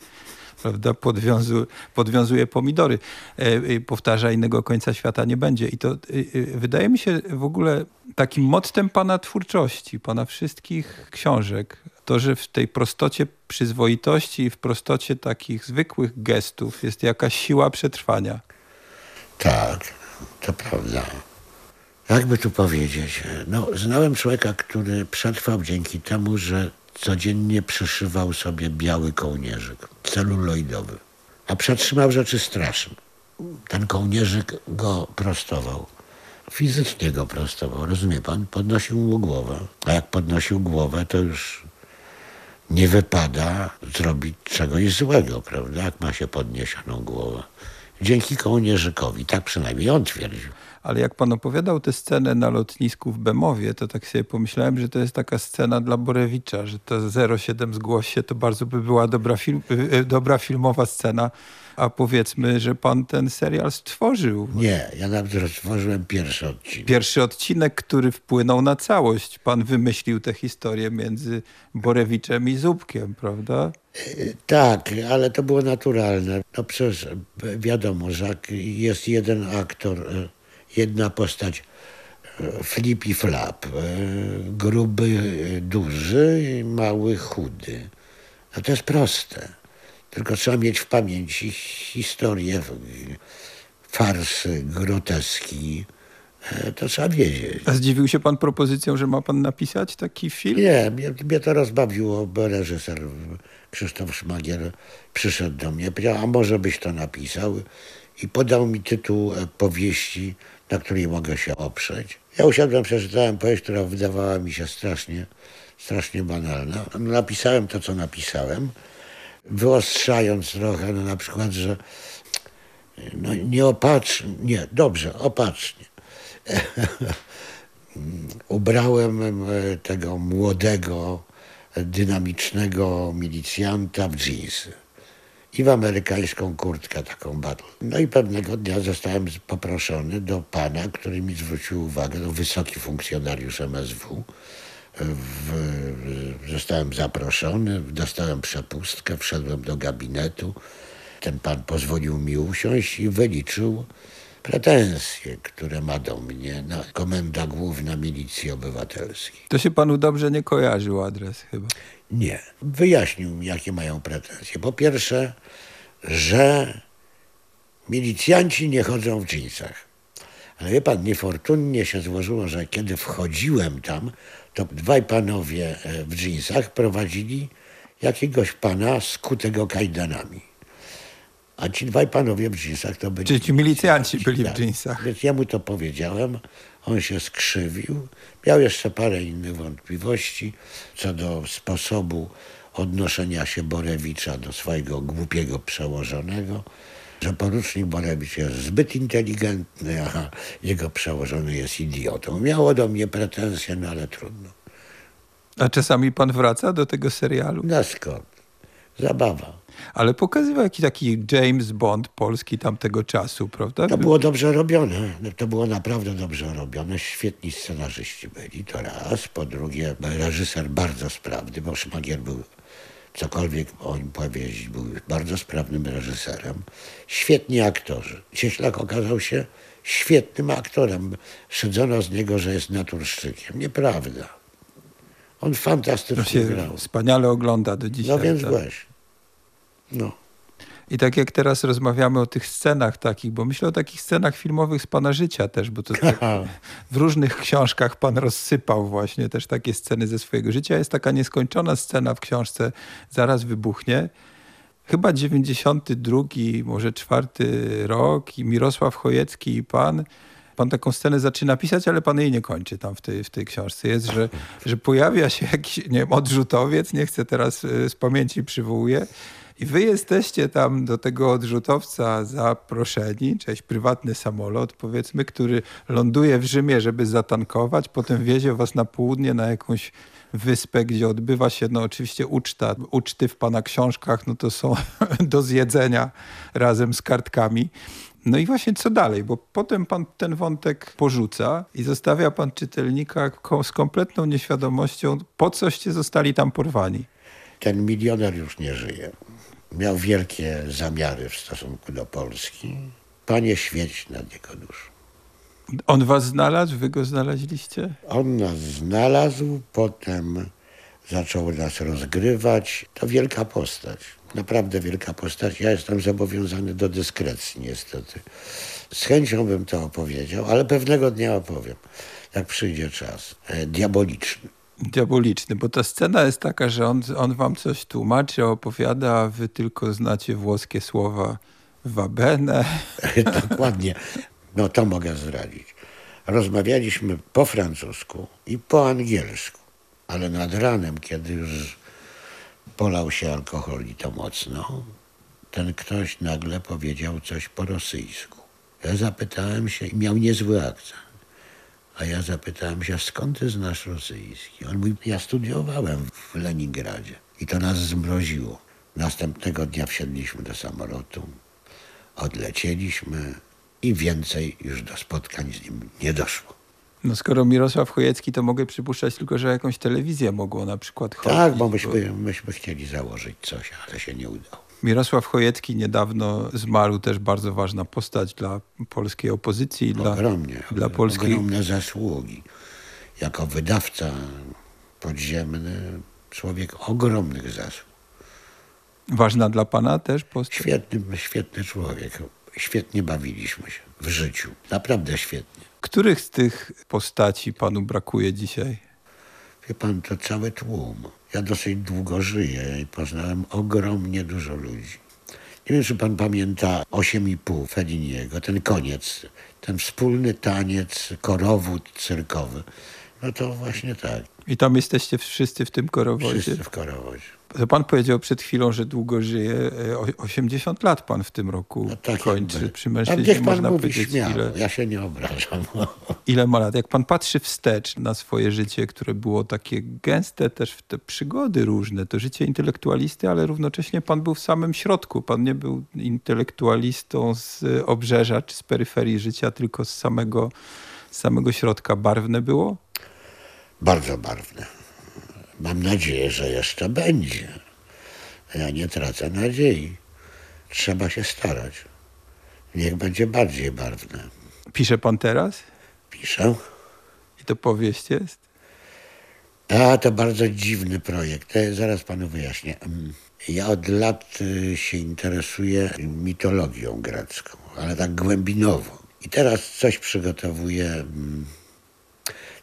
prawda, podwiązu, podwiązuje pomidory. E, powtarza, innego końca świata nie będzie. I to e, e, wydaje mi się w ogóle takim mottem pana twórczości, pana wszystkich książek, to, że w tej prostocie przyzwoitości i w prostocie takich zwykłych gestów jest jakaś siła przetrwania. Tak, to prawda. Jakby tu powiedzieć? No, znałem człowieka, który przetrwał dzięki temu, że codziennie przyszywał sobie biały kołnierzyk, celuloidowy. A przetrzymał rzeczy straszne. Ten kołnierzyk go prostował. Fizycznie go prostował, rozumie pan? Podnosił mu głowę. A jak podnosił głowę, to już nie wypada zrobić czegoś złego, prawda? Jak ma się podniesioną głowę. Dzięki kołnierzykowi, tak przynajmniej on twierdził ale jak pan opowiadał tę scenę na lotnisku w Bemowie, to tak sobie pomyślałem, że to jest taka scena dla Borewicza, że to 07 zgłoś się, to bardzo by była dobra, film, y, y, dobra filmowa scena. A powiedzmy, że pan ten serial stworzył. Nie, ja nawet stworzyłem pierwszy odcinek. Pierwszy odcinek, który wpłynął na całość. Pan wymyślił tę historię między Borewiczem i Zubkiem, prawda? Y, tak, ale to było naturalne. No przecież wiadomo, że jest jeden aktor jedna postać e, flip i flap. E, gruby, duży, mały, chudy. No to jest proste. Tylko trzeba mieć w pamięci historię, farsy, groteski. E, to trzeba wiedzieć. A zdziwił się pan propozycją, że ma pan napisać taki film? Nie, mnie, mnie to rozbawiło, bo reżyser Krzysztof Szmagier przyszedł do mnie, powiedział, a może byś to napisał? I podał mi tytuł powieści na której mogę się oprzeć. Ja usiadłem, przeczytałem powieść, która wydawała mi się strasznie, strasznie banalna. Napisałem to, co napisałem, wyostrzając trochę, no na przykład, że no nieopatrznie, nie, dobrze, opatrznie. Ubrałem tego młodego, dynamicznego milicjanta w dżinsy i w amerykańską kurtkę taką battle. No i pewnego dnia zostałem poproszony do pana, który mi zwrócił uwagę, to wysoki funkcjonariusz MSW. W, zostałem zaproszony, dostałem przepustkę, wszedłem do gabinetu. Ten pan pozwolił mi usiąść i wyliczył pretensje, które ma do mnie na Komenda Główna Milicji Obywatelskiej. To się panu dobrze nie kojarzył adres chyba. Nie. Wyjaśnił mi, jakie mają pretensje. Po pierwsze, że milicjanci nie chodzą w dżinsach. Ale wie pan, niefortunnie się złożyło, że kiedy wchodziłem tam, to dwaj panowie e, w dżinsach prowadzili jakiegoś pana skutego kajdanami. A ci dwaj panowie w dżinsach to byli... Czyli ci milicjanci byli w tak. dżinsach. Więc ja mu to powiedziałem, on się skrzywił. Miał jeszcze parę innych wątpliwości co do sposobu odnoszenia się Borewicza do swojego głupiego przełożonego. że porucznik Borewicz jest zbyt inteligentny, a jego przełożony jest idiotą. Miało do mnie pretensje, no ale trudno. A czasami pan wraca do tego serialu? Na skąd? Zabawa. Ale pokazywał jakiś taki James Bond polski tamtego czasu, prawda? To było dobrze robione. To było naprawdę dobrze robione. Świetni scenarzyści byli, to raz. Po drugie, reżyser bardzo sprawny, bo Szmagier był, cokolwiek o nim powiedzieć, był bardzo sprawnym reżyserem. Świetni aktorzy. Cieślak okazał się świetnym aktorem. Szydzono z niego, że jest naturszczykiem. Nieprawda. On fantastycznie się grał. wspaniale ogląda do dzisiaj. No więc tak. właśnie. No. I tak jak teraz rozmawiamy o tych scenach takich, bo myślę o takich scenach filmowych z pana życia też, bo to tak w różnych książkach pan rozsypał właśnie też takie sceny ze swojego życia. Jest taka nieskończona scena w książce Zaraz wybuchnie. Chyba 92, może czwarty rok i Mirosław Chojecki i pan pan taką scenę zaczyna pisać, ale pan jej nie kończy tam w tej, w tej książce. Jest, że, że pojawia się jakiś, nie wiem, odrzutowiec, nie chcę teraz y, z pamięci przywołuję, i wy jesteście tam do tego odrzutowca zaproszeni, cześć prywatny samolot, powiedzmy, który ląduje w Rzymie, żeby zatankować, potem wiezie was na południe na jakąś wyspę, gdzie odbywa się no oczywiście uczta. Uczty w pana książkach no to są do zjedzenia razem z kartkami. No i właśnie co dalej, bo potem pan ten wątek porzuca i zostawia pan czytelnika z kompletną nieświadomością, po coście zostali tam porwani. Ten milioner już nie żyje. Miał wielkie zamiary w stosunku do Polski. Panie świeć nad jego duszą. On was znalazł, wy go znaleźliście? On nas znalazł, potem zaczął nas rozgrywać. To wielka postać. Naprawdę wielka postać. Ja jestem zobowiązany do dyskrecji niestety. Z chęcią bym to opowiedział, ale pewnego dnia opowiem, jak przyjdzie czas. E, diaboliczny. Diaboliczny, bo ta scena jest taka, że on, on wam coś tłumaczy, opowiada, a wy tylko znacie włoskie słowa wabene. Dokładnie. No to mogę zdradzić. Rozmawialiśmy po francusku i po angielsku, ale nad ranem, kiedy już polał się alkohol i to mocno, ten ktoś nagle powiedział coś po rosyjsku. Ja zapytałem się i miał niezły akcent. A ja zapytałem się, skąd ty znasz rosyjski? On mówi, ja studiowałem w Leningradzie. I to nas zmroziło. Następnego dnia wsiedliśmy do samolotu, odlecieliśmy i więcej już do spotkań z nim nie doszło. No skoro Mirosław Chojecki, to mogę przypuszczać tylko, że jakąś telewizję mogło na przykład chodzić. Tak, bo myśmy, myśmy chcieli założyć coś, ale się nie udało. Mirosław Chojecki niedawno zmarł, też bardzo ważna postać dla polskiej opozycji, dla, Ogromnie. dla polskiej... Ogromne zasługi. Jako wydawca podziemny, człowiek ogromnych zasług. Ważna dla pana też postać? Świetny, świetny człowiek. Świetnie bawiliśmy się w życiu. Naprawdę świetnie. Których z tych postaci panu brakuje dzisiaj? Wie pan, to cały tłum. Ja dosyć długo żyję i poznałem ogromnie dużo ludzi. Nie wiem, czy pan pamięta 8,5 Felliniego, ten koniec, ten wspólny taniec, korowód cyrkowy. No to właśnie tak, I tam jesteście wszyscy w tym korowodzie. wszyscy w korowodzie. To pan powiedział przed chwilą, że długo żyje. E, o- 80 lat pan w tym roku No tak kończy. Przy mężczyźnie pan można powiedzieć, śmiało, ile, ja się nie obrażam. ile ma lat. Jak pan patrzy wstecz na swoje życie, które było takie gęste też w te przygody różne, to życie intelektualisty, ale równocześnie pan był w samym środku. Pan nie był intelektualistą z obrzeża czy z peryferii życia, tylko z samego, z samego środka. Barwne było? Bardzo barwne. Mam nadzieję, że jeszcze będzie. Ja nie tracę nadziei. Trzeba się starać. Niech będzie bardziej barwne. Pisze pan teraz? Piszę. I to powieść jest? A, to bardzo dziwny projekt. To zaraz panu wyjaśnię. Mm, Ja od lat y, się interesuję mitologią grecką, ale tak głębinowo. I teraz coś przygotowuję, mm,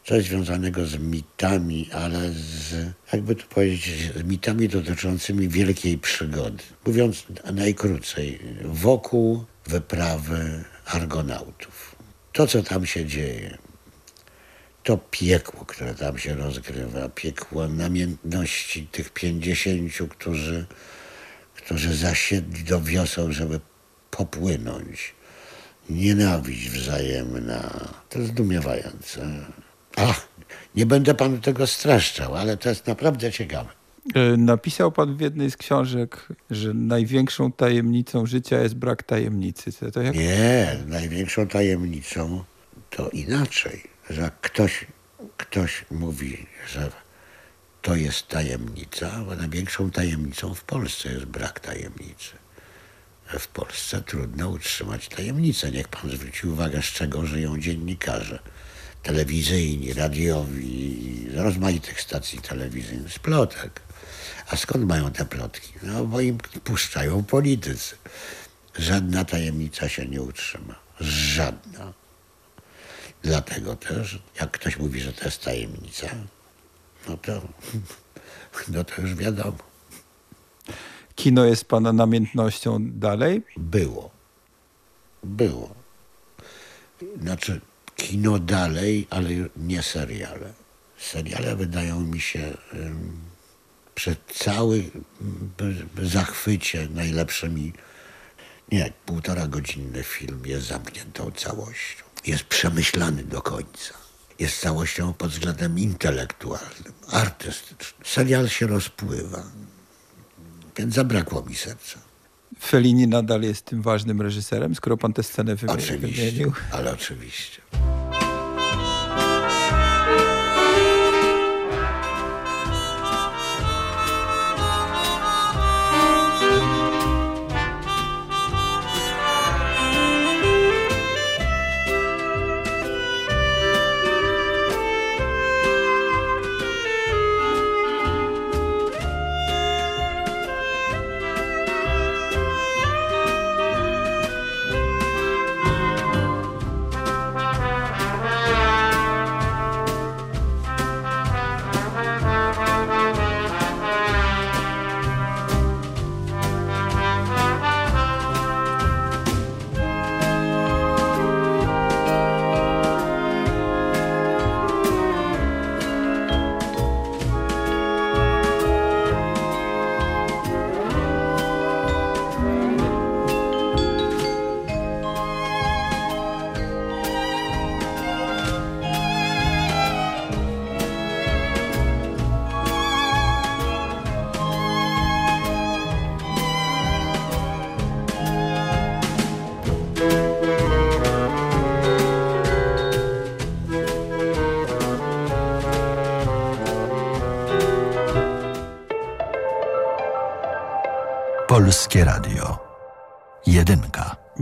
coś związanego z mitami, ale z, jakby to powiedzieć, z mitami dotyczącymi wielkiej przygody. Mówiąc najkrócej, wokół wyprawy argonautów. To, co tam się dzieje, to piekło, które tam się rozgrywa, piekło namiętności tych pięćdziesięciu, którzy, którzy zasiedli do wioseł, żeby popłynąć. Nienawiść wzajemna. To zdumiewające. Ach, nie będę panu tego streszczał, ale to jest naprawdę ciekawe. E, Napisał pan w jednej z książek, że największą tajemnicą życia jest brak tajemnicy. To, to jak... Nie, największą tajemnicą to inaczej, że ktoś, ktoś mówi, że to jest tajemnica, bo największą tajemnicą w Polsce jest brak tajemnicy. W Polsce trudno utrzymać tajemnicę. Niech pan zwróci uwagę, z czego żyją dziennikarze telewizyjni, radiowi, z rozmaitych stacji telewizyjnych, z plotek. A skąd mają te plotki? No bo im puszczają politycy. Żadna tajemnica się nie utrzyma. Żadna. Dlatego też, jak ktoś mówi, że to jest tajemnica, no to, no to już wiadomo. Kino jest pana namiętnością dalej? Było. Było. Znaczy, kino dalej, ale nie seriale. Seriale wydają mi się ym, przy całym y, zachwycie najlepszymi. Nie, półtora godzinny film jest zamkniętą całością. Jest przemyślany do końca. Jest całością pod względem intelektualnym, artystycznym. Serial się rozpływa. Więc zabrakło mi serca. Fellini nadal jest tym ważnym reżyserem, skoro pan tę scenę wymi- Oczywiście, wymienił. ale oczywiście.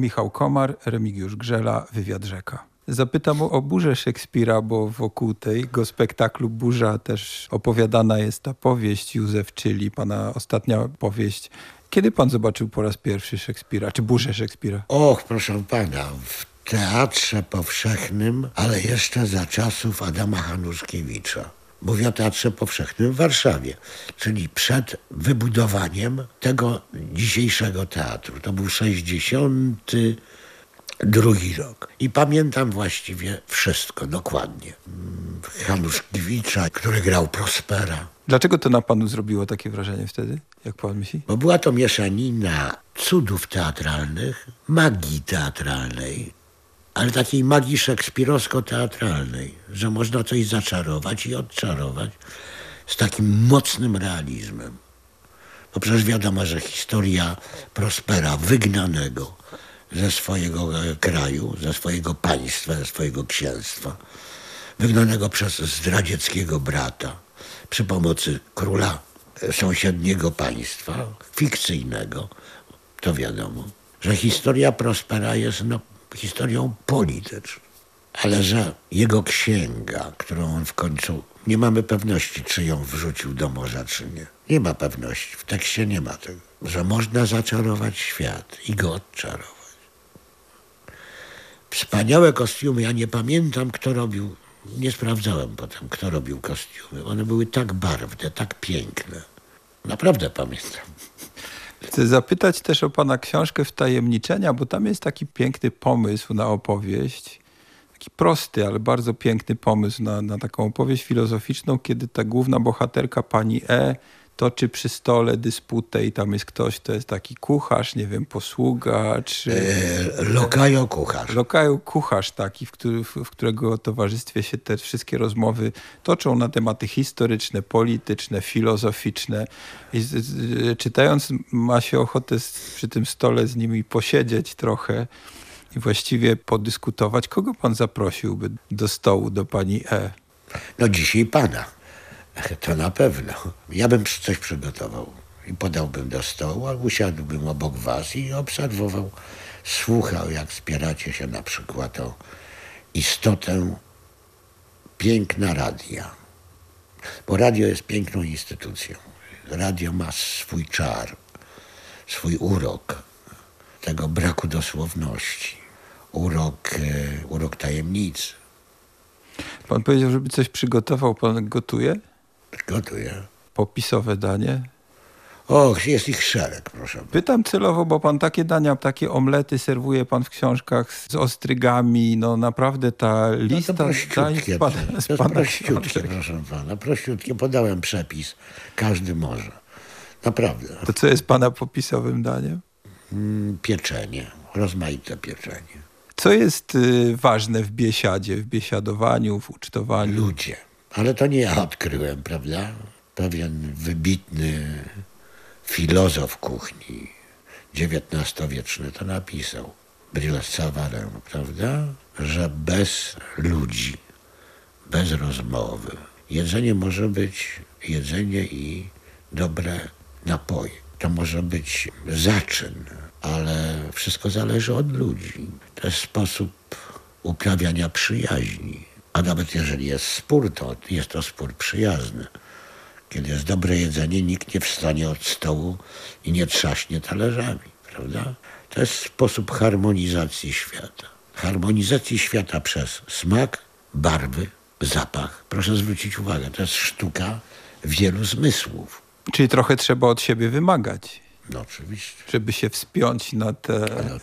Michał Komar, Remigiusz Grzela, Wywiad Rzeka. Zapytam o burzę Szekspira, bo wokół tego spektaklu Burza też opowiadana jest ta powieść Józef Czyli, pana ostatnia powieść. Kiedy pan zobaczył po raz pierwszy Szekspira, czy burzę Szekspira? Och, proszę pana, w Teatrze Powszechnym, ale jeszcze za czasów Adama Hanuszkiewicza. Mówię o Teatrze Powszechnym w Warszawie, czyli przed wybudowaniem tego dzisiejszego teatru. To był 62 rok. I pamiętam właściwie wszystko, dokładnie. Mm, Hanuszkiewicza, który grał Prospera. Dlaczego to na panu zrobiło takie wrażenie wtedy, jak pan myśli? Bo była to mieszanina cudów teatralnych, magii teatralnej, ale takiej magii szekspirowsko-teatralnej, że można coś zaczarować i odczarować z takim mocnym realizmem. Bo przecież wiadomo, że historia Prospera, wygnanego ze swojego e, kraju, ze swojego państwa, ze swojego księstwa, wygnanego przez zdradzieckiego brata przy pomocy króla e, sąsiedniego państwa, fikcyjnego, to wiadomo, że historia Prospera jest no, historią polityczną. Ale że jego księga, którą on w końcu, nie mamy pewności, czy ją wrzucił do morza, czy nie. Nie ma pewności, w tekście nie ma tego. Że można zaczarować świat i go odczarować. Wspaniałe kostiumy, ja nie pamiętam, kto robił, nie sprawdzałem potem, kto robił kostiumy. One były tak barwne, tak piękne. Naprawdę pamiętam. Chcę zapytać też o pana książkę Wtajemniczenia, bo tam jest taki piękny pomysł na opowieść. Taki prosty, ale bardzo piękny pomysł na, na taką opowieść filozoficzną, kiedy ta główna bohaterka, pani E, toczy przy stole dysputę i tam jest ktoś, to jest taki kucharz, nie wiem, posługa, czy... E, lokajo kucharz. Lokaju kucharz taki, w, który, w którego towarzystwie się te wszystkie rozmowy toczą na tematy historyczne, polityczne, filozoficzne. I z, z, czytając ma się ochotę z, przy tym stole z nimi posiedzieć trochę i właściwie podyskutować. Kogo pan zaprosiłby do stołu, do pani E? No dzisiaj pana. To na pewno. Ja bym coś przygotował i podałbym do stołu, a usiadłbym obok was i obserwował, słuchał, jak spieracie się na przykład o istotę piękna radia. Bo radio jest piękną instytucją. Radio ma swój czar, swój urok tego braku dosłowności, urok, e, urok tajemnicy. Pan powiedział, żeby coś przygotował. Pan gotuje? Gotuję. Popisowe danie? Och, jest ich szereg, proszę. Pytam celowo, bo pan takie dania, takie omlety serwuje pan w książkach z ostrygami. No naprawdę ta lista no to prościutkie, spada to jest prościutkie, proszę pana. Prościutkie, podałem przepis. Każdy może. Naprawdę. To co jest pana popisowym daniem? Mm, Pieczenie, rozmaite pieczenie. Co jest y, ważne w biesiadzie, w biesiadowaniu, w ucztowaniu? Ludzie. Ale to nie ja odkryłem, prawda? Pewien wybitny filozof kuchni XIX-wieczny to napisał. Brilles Savarin, prawda? Że bez ludzi, bez rozmowy, jedzenie może być jedzenie i dobre napoje. To może być zaczyn, ale wszystko zależy od ludzi. To jest sposób uprawiania przyjaźni. A nawet jeżeli jest spór, to jest to spór przyjazny. Kiedy jest dobre jedzenie, nikt nie wstanie od stołu i nie trzaśnie talerzami, prawda? To jest sposób harmonizacji świata. Harmonizacji świata przez smak, barwy, zapach. Proszę zwrócić uwagę, to jest sztuka wielu zmysłów. Czyli trochę trzeba od siebie wymagać, No oczywiście. żeby się wspiąć na, te, e,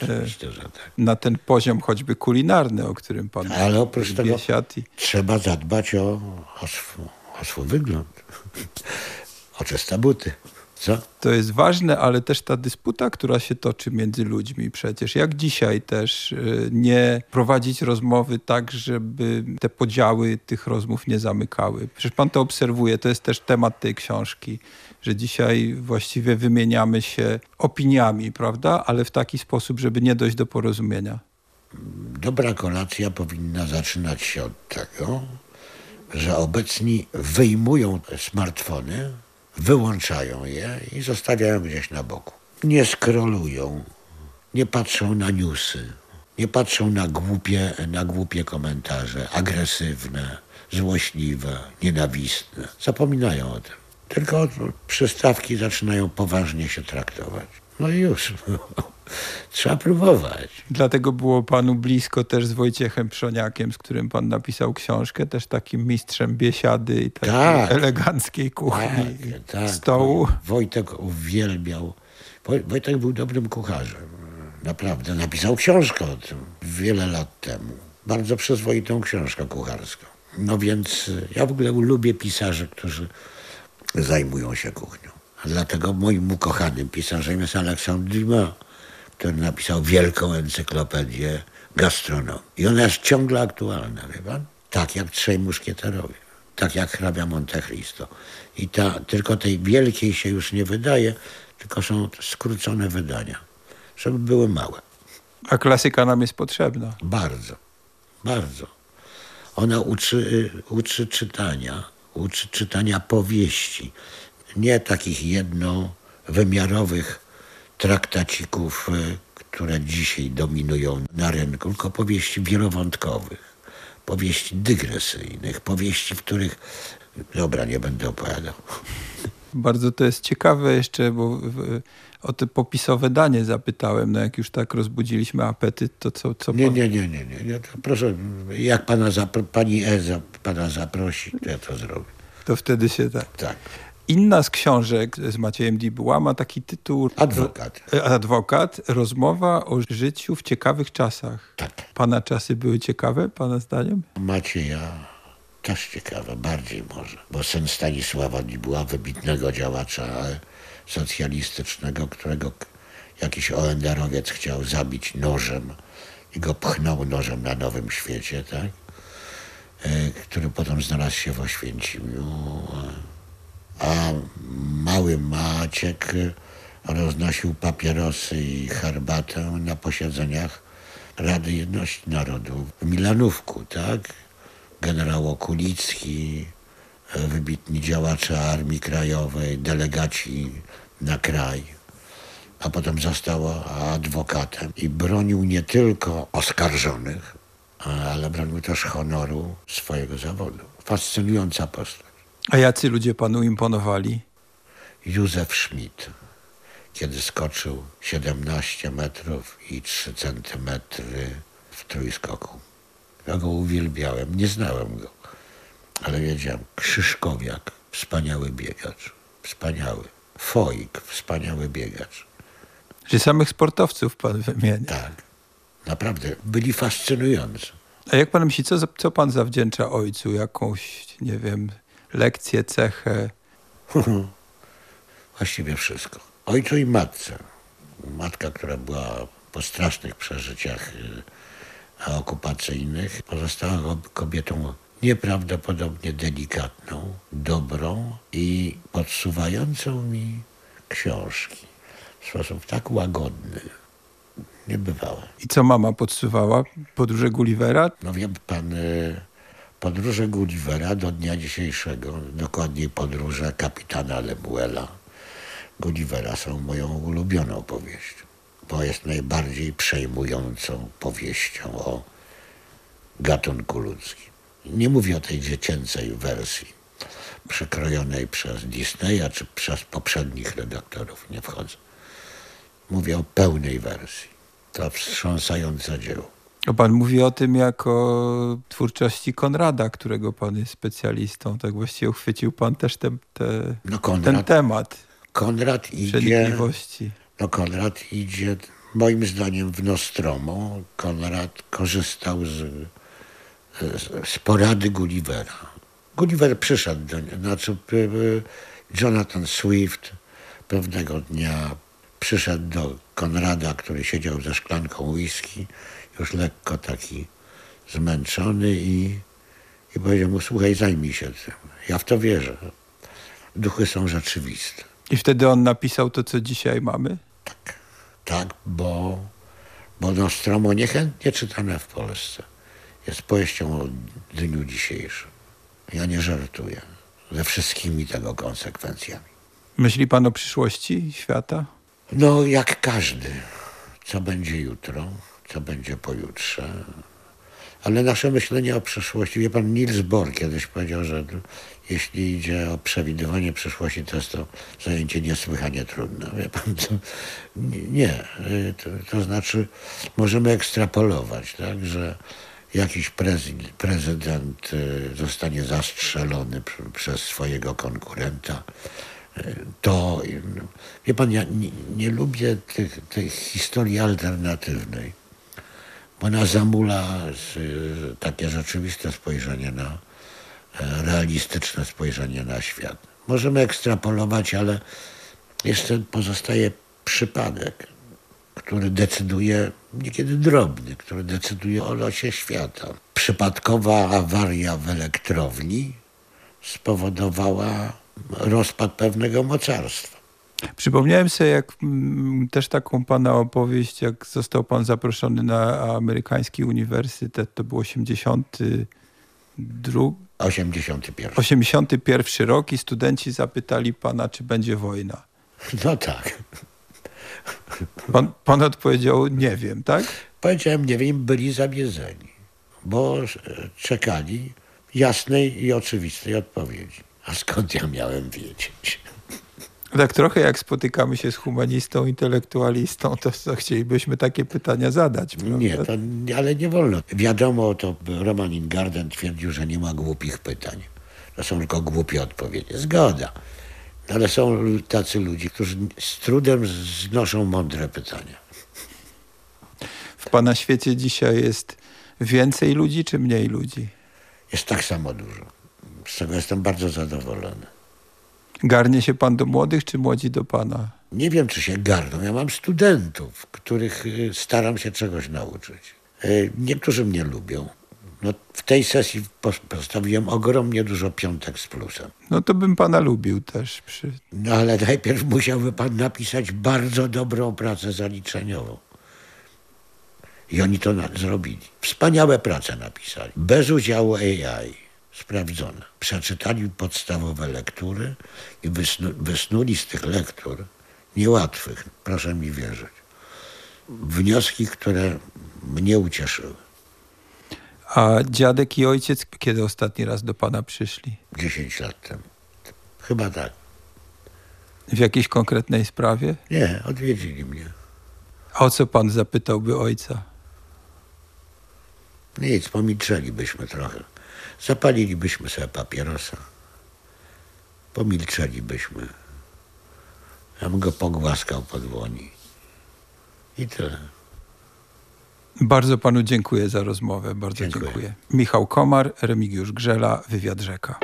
tak. na ten poziom choćby kulinarny, o którym pan Ale oprócz tego i- trzeba zadbać o, o, sw- o swój wygląd. O czyste buty. Co? To jest ważne, ale też ta dysputa, która się toczy między ludźmi przecież. Jak dzisiaj też y, nie prowadzić rozmowy tak, żeby te podziały tych rozmów nie zamykały. Przecież pan to obserwuje, to jest też temat tej książki, że dzisiaj właściwie wymieniamy się opiniami, prawda? Ale w taki sposób, żeby nie dojść do porozumienia. Dobra kolacja powinna zaczynać się od tego, że obecni wyjmują smartfony, wyłączają je i zostawiają gdzieś na boku. Nie skrolują, nie patrzą na newsy, nie patrzą na głupie, na głupie komentarze, agresywne, złośliwe, nienawistne. Zapominają o tym. Tylko przystawki zaczynają poważnie się traktować. No i już. Trzeba próbować. Dlatego było panu blisko też z Wojciechem Przoniakiem, z którym pan napisał książkę, też takim mistrzem biesiady i takiej Tak. eleganckiej kuchni Tak, tak. stołu. Wojtek uwielbiał. Woj- Wojtek był dobrym kucharzem. Naprawdę. Napisał książkę o tym wiele lat temu. Bardzo przyzwoitą książkę kucharską. No więc y, ja w ogóle lubię pisarzy, którzy zajmują się kuchnią. A dlatego moim ukochanym pisarzem jest Alexandre Dumas, który napisał wielką encyklopedię gastronomii. I ona jest ciągle aktualna, wie pan? Tak jak Trzej Muszkieterowie. Tak jak hrabia Monte Cristo. I ta, tylko tej wielkiej się już nie wydaje, tylko są skrócone wydania, żeby były małe. A klasyka nam jest potrzebna. Bardzo, bardzo. Ona uczy, uczy czytania, uczy czytania powieści. Nie takich jednowymiarowych traktacików, y, które dzisiaj dominują na rynku, tylko powieści wielowątkowych, powieści dygresyjnych, powieści, w których... Dobra, nie będę opowiadał. Bardzo to jest ciekawe jeszcze, bo o te popisowe danie zapytałem. No jak już tak rozbudziliśmy apetyt, to co, co Nie, pan... nie, nie, nie, nie. nie proszę, jak pana zapro- pani E za, pana zaprosi, to ja to zrobię. To wtedy się tak. Tak. Inna z książek z Maciejem Dibuła ma taki tytuł... Adwokat. E, Adwokat. Rozmowa o życiu w ciekawych czasach. Tak. Pana czasy były ciekawe, pana zdaniem? Macieja Też ciekawe, bardziej może, bo syn Stanisława była wybitnego działacza socjalistycznego, którego jakiś ONR-owiec chciał zabić nożem i go pchnął nożem na Nowym Świecie, tak? E, który potem znalazł się w Oświęcimiu. A mały Maciek roznosił papierosy i herbatę na posiedzeniach Rady Jedności Narodów w Milanówku, tak? Generał Okulicki, wybitni działacze Armii Krajowej, delegaci na kraj. A potem został adwokatem i bronił nie tylko oskarżonych, ale bronił też honoru swojego zawodu. Fascynująca postać. A jacy ludzie panu imponowali? Józef Schmidt, kiedy skoczył 17 metrów i 3 centymetry w trójskoku. Ja go uwielbiałem, nie znałem go, ale wiedziałem. Krzyszkowiak, wspaniały biegacz, wspaniały. Foik, wspaniały biegacz. Że samych sportowców pan wymienia. Tak, naprawdę, byli fascynujący. A jak pan myśli, co, co pan zawdzięcza ojcu? Jakąś, nie wiem, lekcję, cechę? Właściwie wszystko. Ojcu i matce. Matka, która była po strasznych przeżyciach y, okupacyjnych, pozostała kobietą nieprawdopodobnie delikatną, dobrą i podsuwającą mi książki w sposób tak łagodny, niebywałe. I co mama podsuwała? Podróże Gullivera? No wie pan, y, podróże Gullivera do dnia dzisiejszego, dokładniej podróże kapitana Lemuela Gullivera są moją ulubioną powieścią, bo jest najbardziej przejmującą powieścią o gatunku ludzkim. Nie mówię o tej dziecięcej wersji, przekrojonej przez Disneya czy przez poprzednich redaktorów, nie wchodzę. Mówię o pełnej wersji. To wstrząsające dzieło. A pan mówi o tym jako twórczości Konrada, którego pan jest specjalistą. Tak właściwie uchwycił pan też te, te, no Konrad, ten temat. Konrad idzie, no Konrad idzie, moim zdaniem w Nostromo. Konrad korzystał z, z, z porady Gullivera. Gulliver przyszedł do niego, znaczy Jonathan Swift pewnego dnia przyszedł do Konrada, który siedział ze szklanką whisky, już lekko taki zmęczony i, i powiedział mu, słuchaj, zajmij się tym. Ja w to wierzę. Duchy są rzeczywiste. I wtedy on napisał to, co dzisiaj mamy? Tak, tak, bo, bo Nostromo niechętnie czytane w Polsce. Jest powieścią o dniu dzisiejszym. Ja nie żartuję ze wszystkimi tego konsekwencjami. Myśli pan o przyszłości świata? No, jak każdy. Co będzie jutro, co będzie pojutrze. Ale nasze myślenie o przyszłości, wie pan, Niels Bohr kiedyś powiedział, że jeśli idzie o przewidywanie przyszłości, to jest to zajęcie niesłychanie trudne. Wie pan, to nie. To, to znaczy, możemy ekstrapolować, tak, że jakiś prezydent, prezydent zostanie zastrzelony przez swojego konkurenta. To, wie pan, ja nie, nie lubię tych, tej historii alternatywnej, ona zamula takie rzeczywiste spojrzenie na, realistyczne spojrzenie na świat. Możemy ekstrapolować, ale jeszcze pozostaje przypadek, który decyduje, niekiedy drobny, który decyduje o losie świata. Przypadkowa awaria w elektrowni spowodowała rozpad pewnego mocarstwa. Przypomniałem sobie, jak m, też taką pana opowieść, jak został pan zaproszony na amerykański uniwersytet, to był 82, 81. 81 rok i studenci zapytali pana, czy będzie wojna. No tak. Pan, pan odpowiedział, nie wiem, tak? Powiedziałem, nie wiem, byli zawiedzeni, bo czekali jasnej i oczywistej odpowiedzi. A skąd ja miałem wiedzieć? Tak trochę jak spotykamy się z humanistą, intelektualistą, to, to chcielibyśmy takie pytania zadać. Prawda? Nie, to, ale nie wolno. Wiadomo, to Roman Ingarden twierdził, że nie ma głupich pytań. To są tylko głupie odpowiedzi. Zgoda. Ale są tacy ludzie, którzy z trudem znoszą mądre pytania. W pana świecie dzisiaj jest więcej ludzi czy mniej ludzi? Jest tak samo dużo. Z tego jestem bardzo zadowolony. Garnie się pan do młodych, czy młodzi do pana? Nie wiem, czy się garną. Ja mam studentów, których y, staram się czegoś nauczyć. Y, Niektórzy mnie lubią. No, w tej sesji pos- postawiłem ogromnie dużo piątek z plusem. No to bym pana lubił też. Przy... No ale najpierw musiałby pan napisać bardzo dobrą pracę zaliczeniową. I oni to zrobili. Wspaniałe prace napisali. Bez udziału AI. Sprawdzone. Przeczytali podstawowe lektury i wysnu- wysnuli z tych lektur niełatwych, proszę mi wierzyć, wnioski, które mnie ucieszyły. A dziadek i ojciec kiedy ostatni raz do pana przyszli? 10 lat temu. Chyba tak. W jakiejś konkretnej sprawie? Nie, odwiedzili mnie. A o co pan zapytałby ojca? Nic, pomilczelibyśmy trochę. Zapalilibyśmy sobie papierosa. Pomilczelibyśmy. Ja bym go pogłaskał po dłoni. I tyle. Bardzo panu dziękuję za rozmowę. Bardzo Dziękuję. dziękuję. Michał Komar, Remigiusz Grzela, Wywiad Rzeka.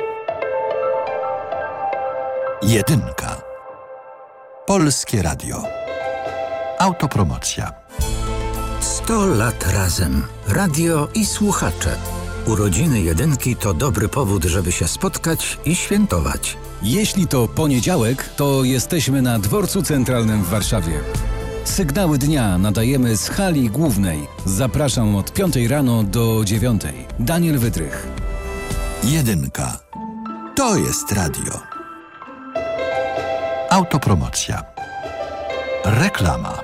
Jedynka. Polskie Radio. Autopromocja. 100 lat razem. Radio i słuchacze. Urodziny jedynki to dobry powód, żeby się spotkać i świętować. Jeśli to poniedziałek, to jesteśmy na dworcu centralnym w Warszawie. Sygnały dnia nadajemy z hali głównej. Zapraszam od 5 rano do 9. Daniel Wydrych. Jedynka. To jest radio. Autopromocja. Reklama.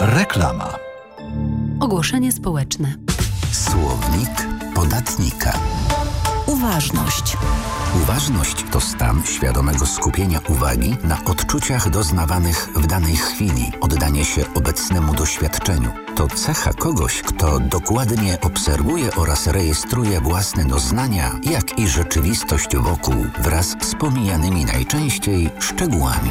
Reklama. Ogłoszenie społeczne. Słownik podatnika. Uważność. Uważność to stan świadomego skupienia uwagi na odczuciach doznawanych w danej chwili, oddanie się obecnemu doświadczeniu. To cecha kogoś, kto dokładnie obserwuje oraz rejestruje własne doznania, jak i rzeczywistość wokół wraz z pomijanymi najczęściej szczegółami.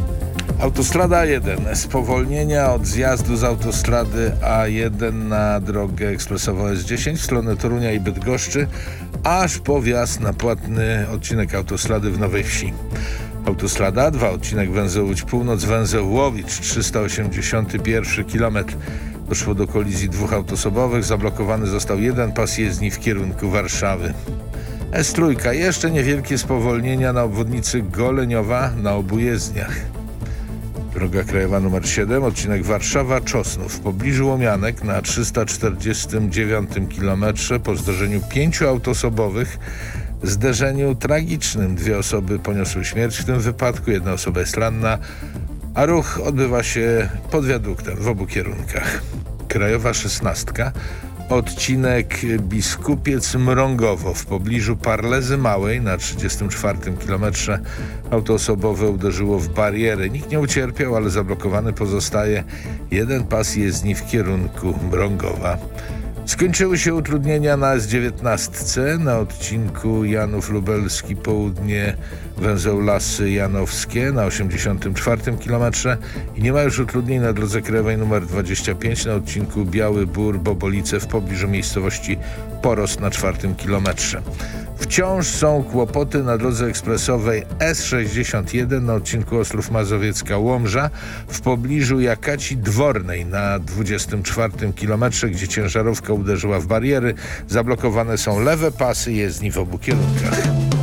Autostrada A1. Spowolnienia od zjazdu z autostrady A1 na drogę ekspresową S10 w stronę Torunia i Bydgoszczy, aż po wjazd na płatny odcinek autostrady w Nowej Wsi. Autostrada A2, odcinek węzeł Łódź Północ, węzeł Łowicz, 381 km. Doszło do kolizji dwóch autosobowych, zablokowany został jeden pas jezdni w kierunku Warszawy. S3, jeszcze niewielkie spowolnienia na obwodnicy Goleniowa na obu jezdniach. Droga krajowa nr 7, odcinek Warszawa-Czosnów. W pobliżu Łomianek na 349 km po zdarzeniu pięciu autosobowych zderzeniu tragicznym. Dwie osoby poniosły śmierć w tym wypadku, jedna osoba jest ranna, a ruch odbywa się pod wiaduktem w obu kierunkach. Krajowa 16, odcinek Biskupiec-Mrągowo w pobliżu Parlezy Małej na 34 km auto osobowe uderzyło w barierę. Nikt nie ucierpiał, ale zablokowany pozostaje jeden pas jezdni w kierunku Mrągowa. Skończyły się utrudnienia na S19 na odcinku Janów Lubelski południe węzeł Lasy Janowskie na 84 km i nie ma już utrudnień na drodze krajowej nr 25 na odcinku Biały Bór Bobolice w pobliżu miejscowości Poros na czwartym kilometrze. Wciąż są kłopoty na drodze ekspresowej S61 na odcinku Ostrów Mazowiecka Łomża w pobliżu Jakaci Dwornej na 24 kilometrze, gdzie ciężarówka uderzyła w bariery. Zablokowane są lewe pasy jezdni w obu kierunkach.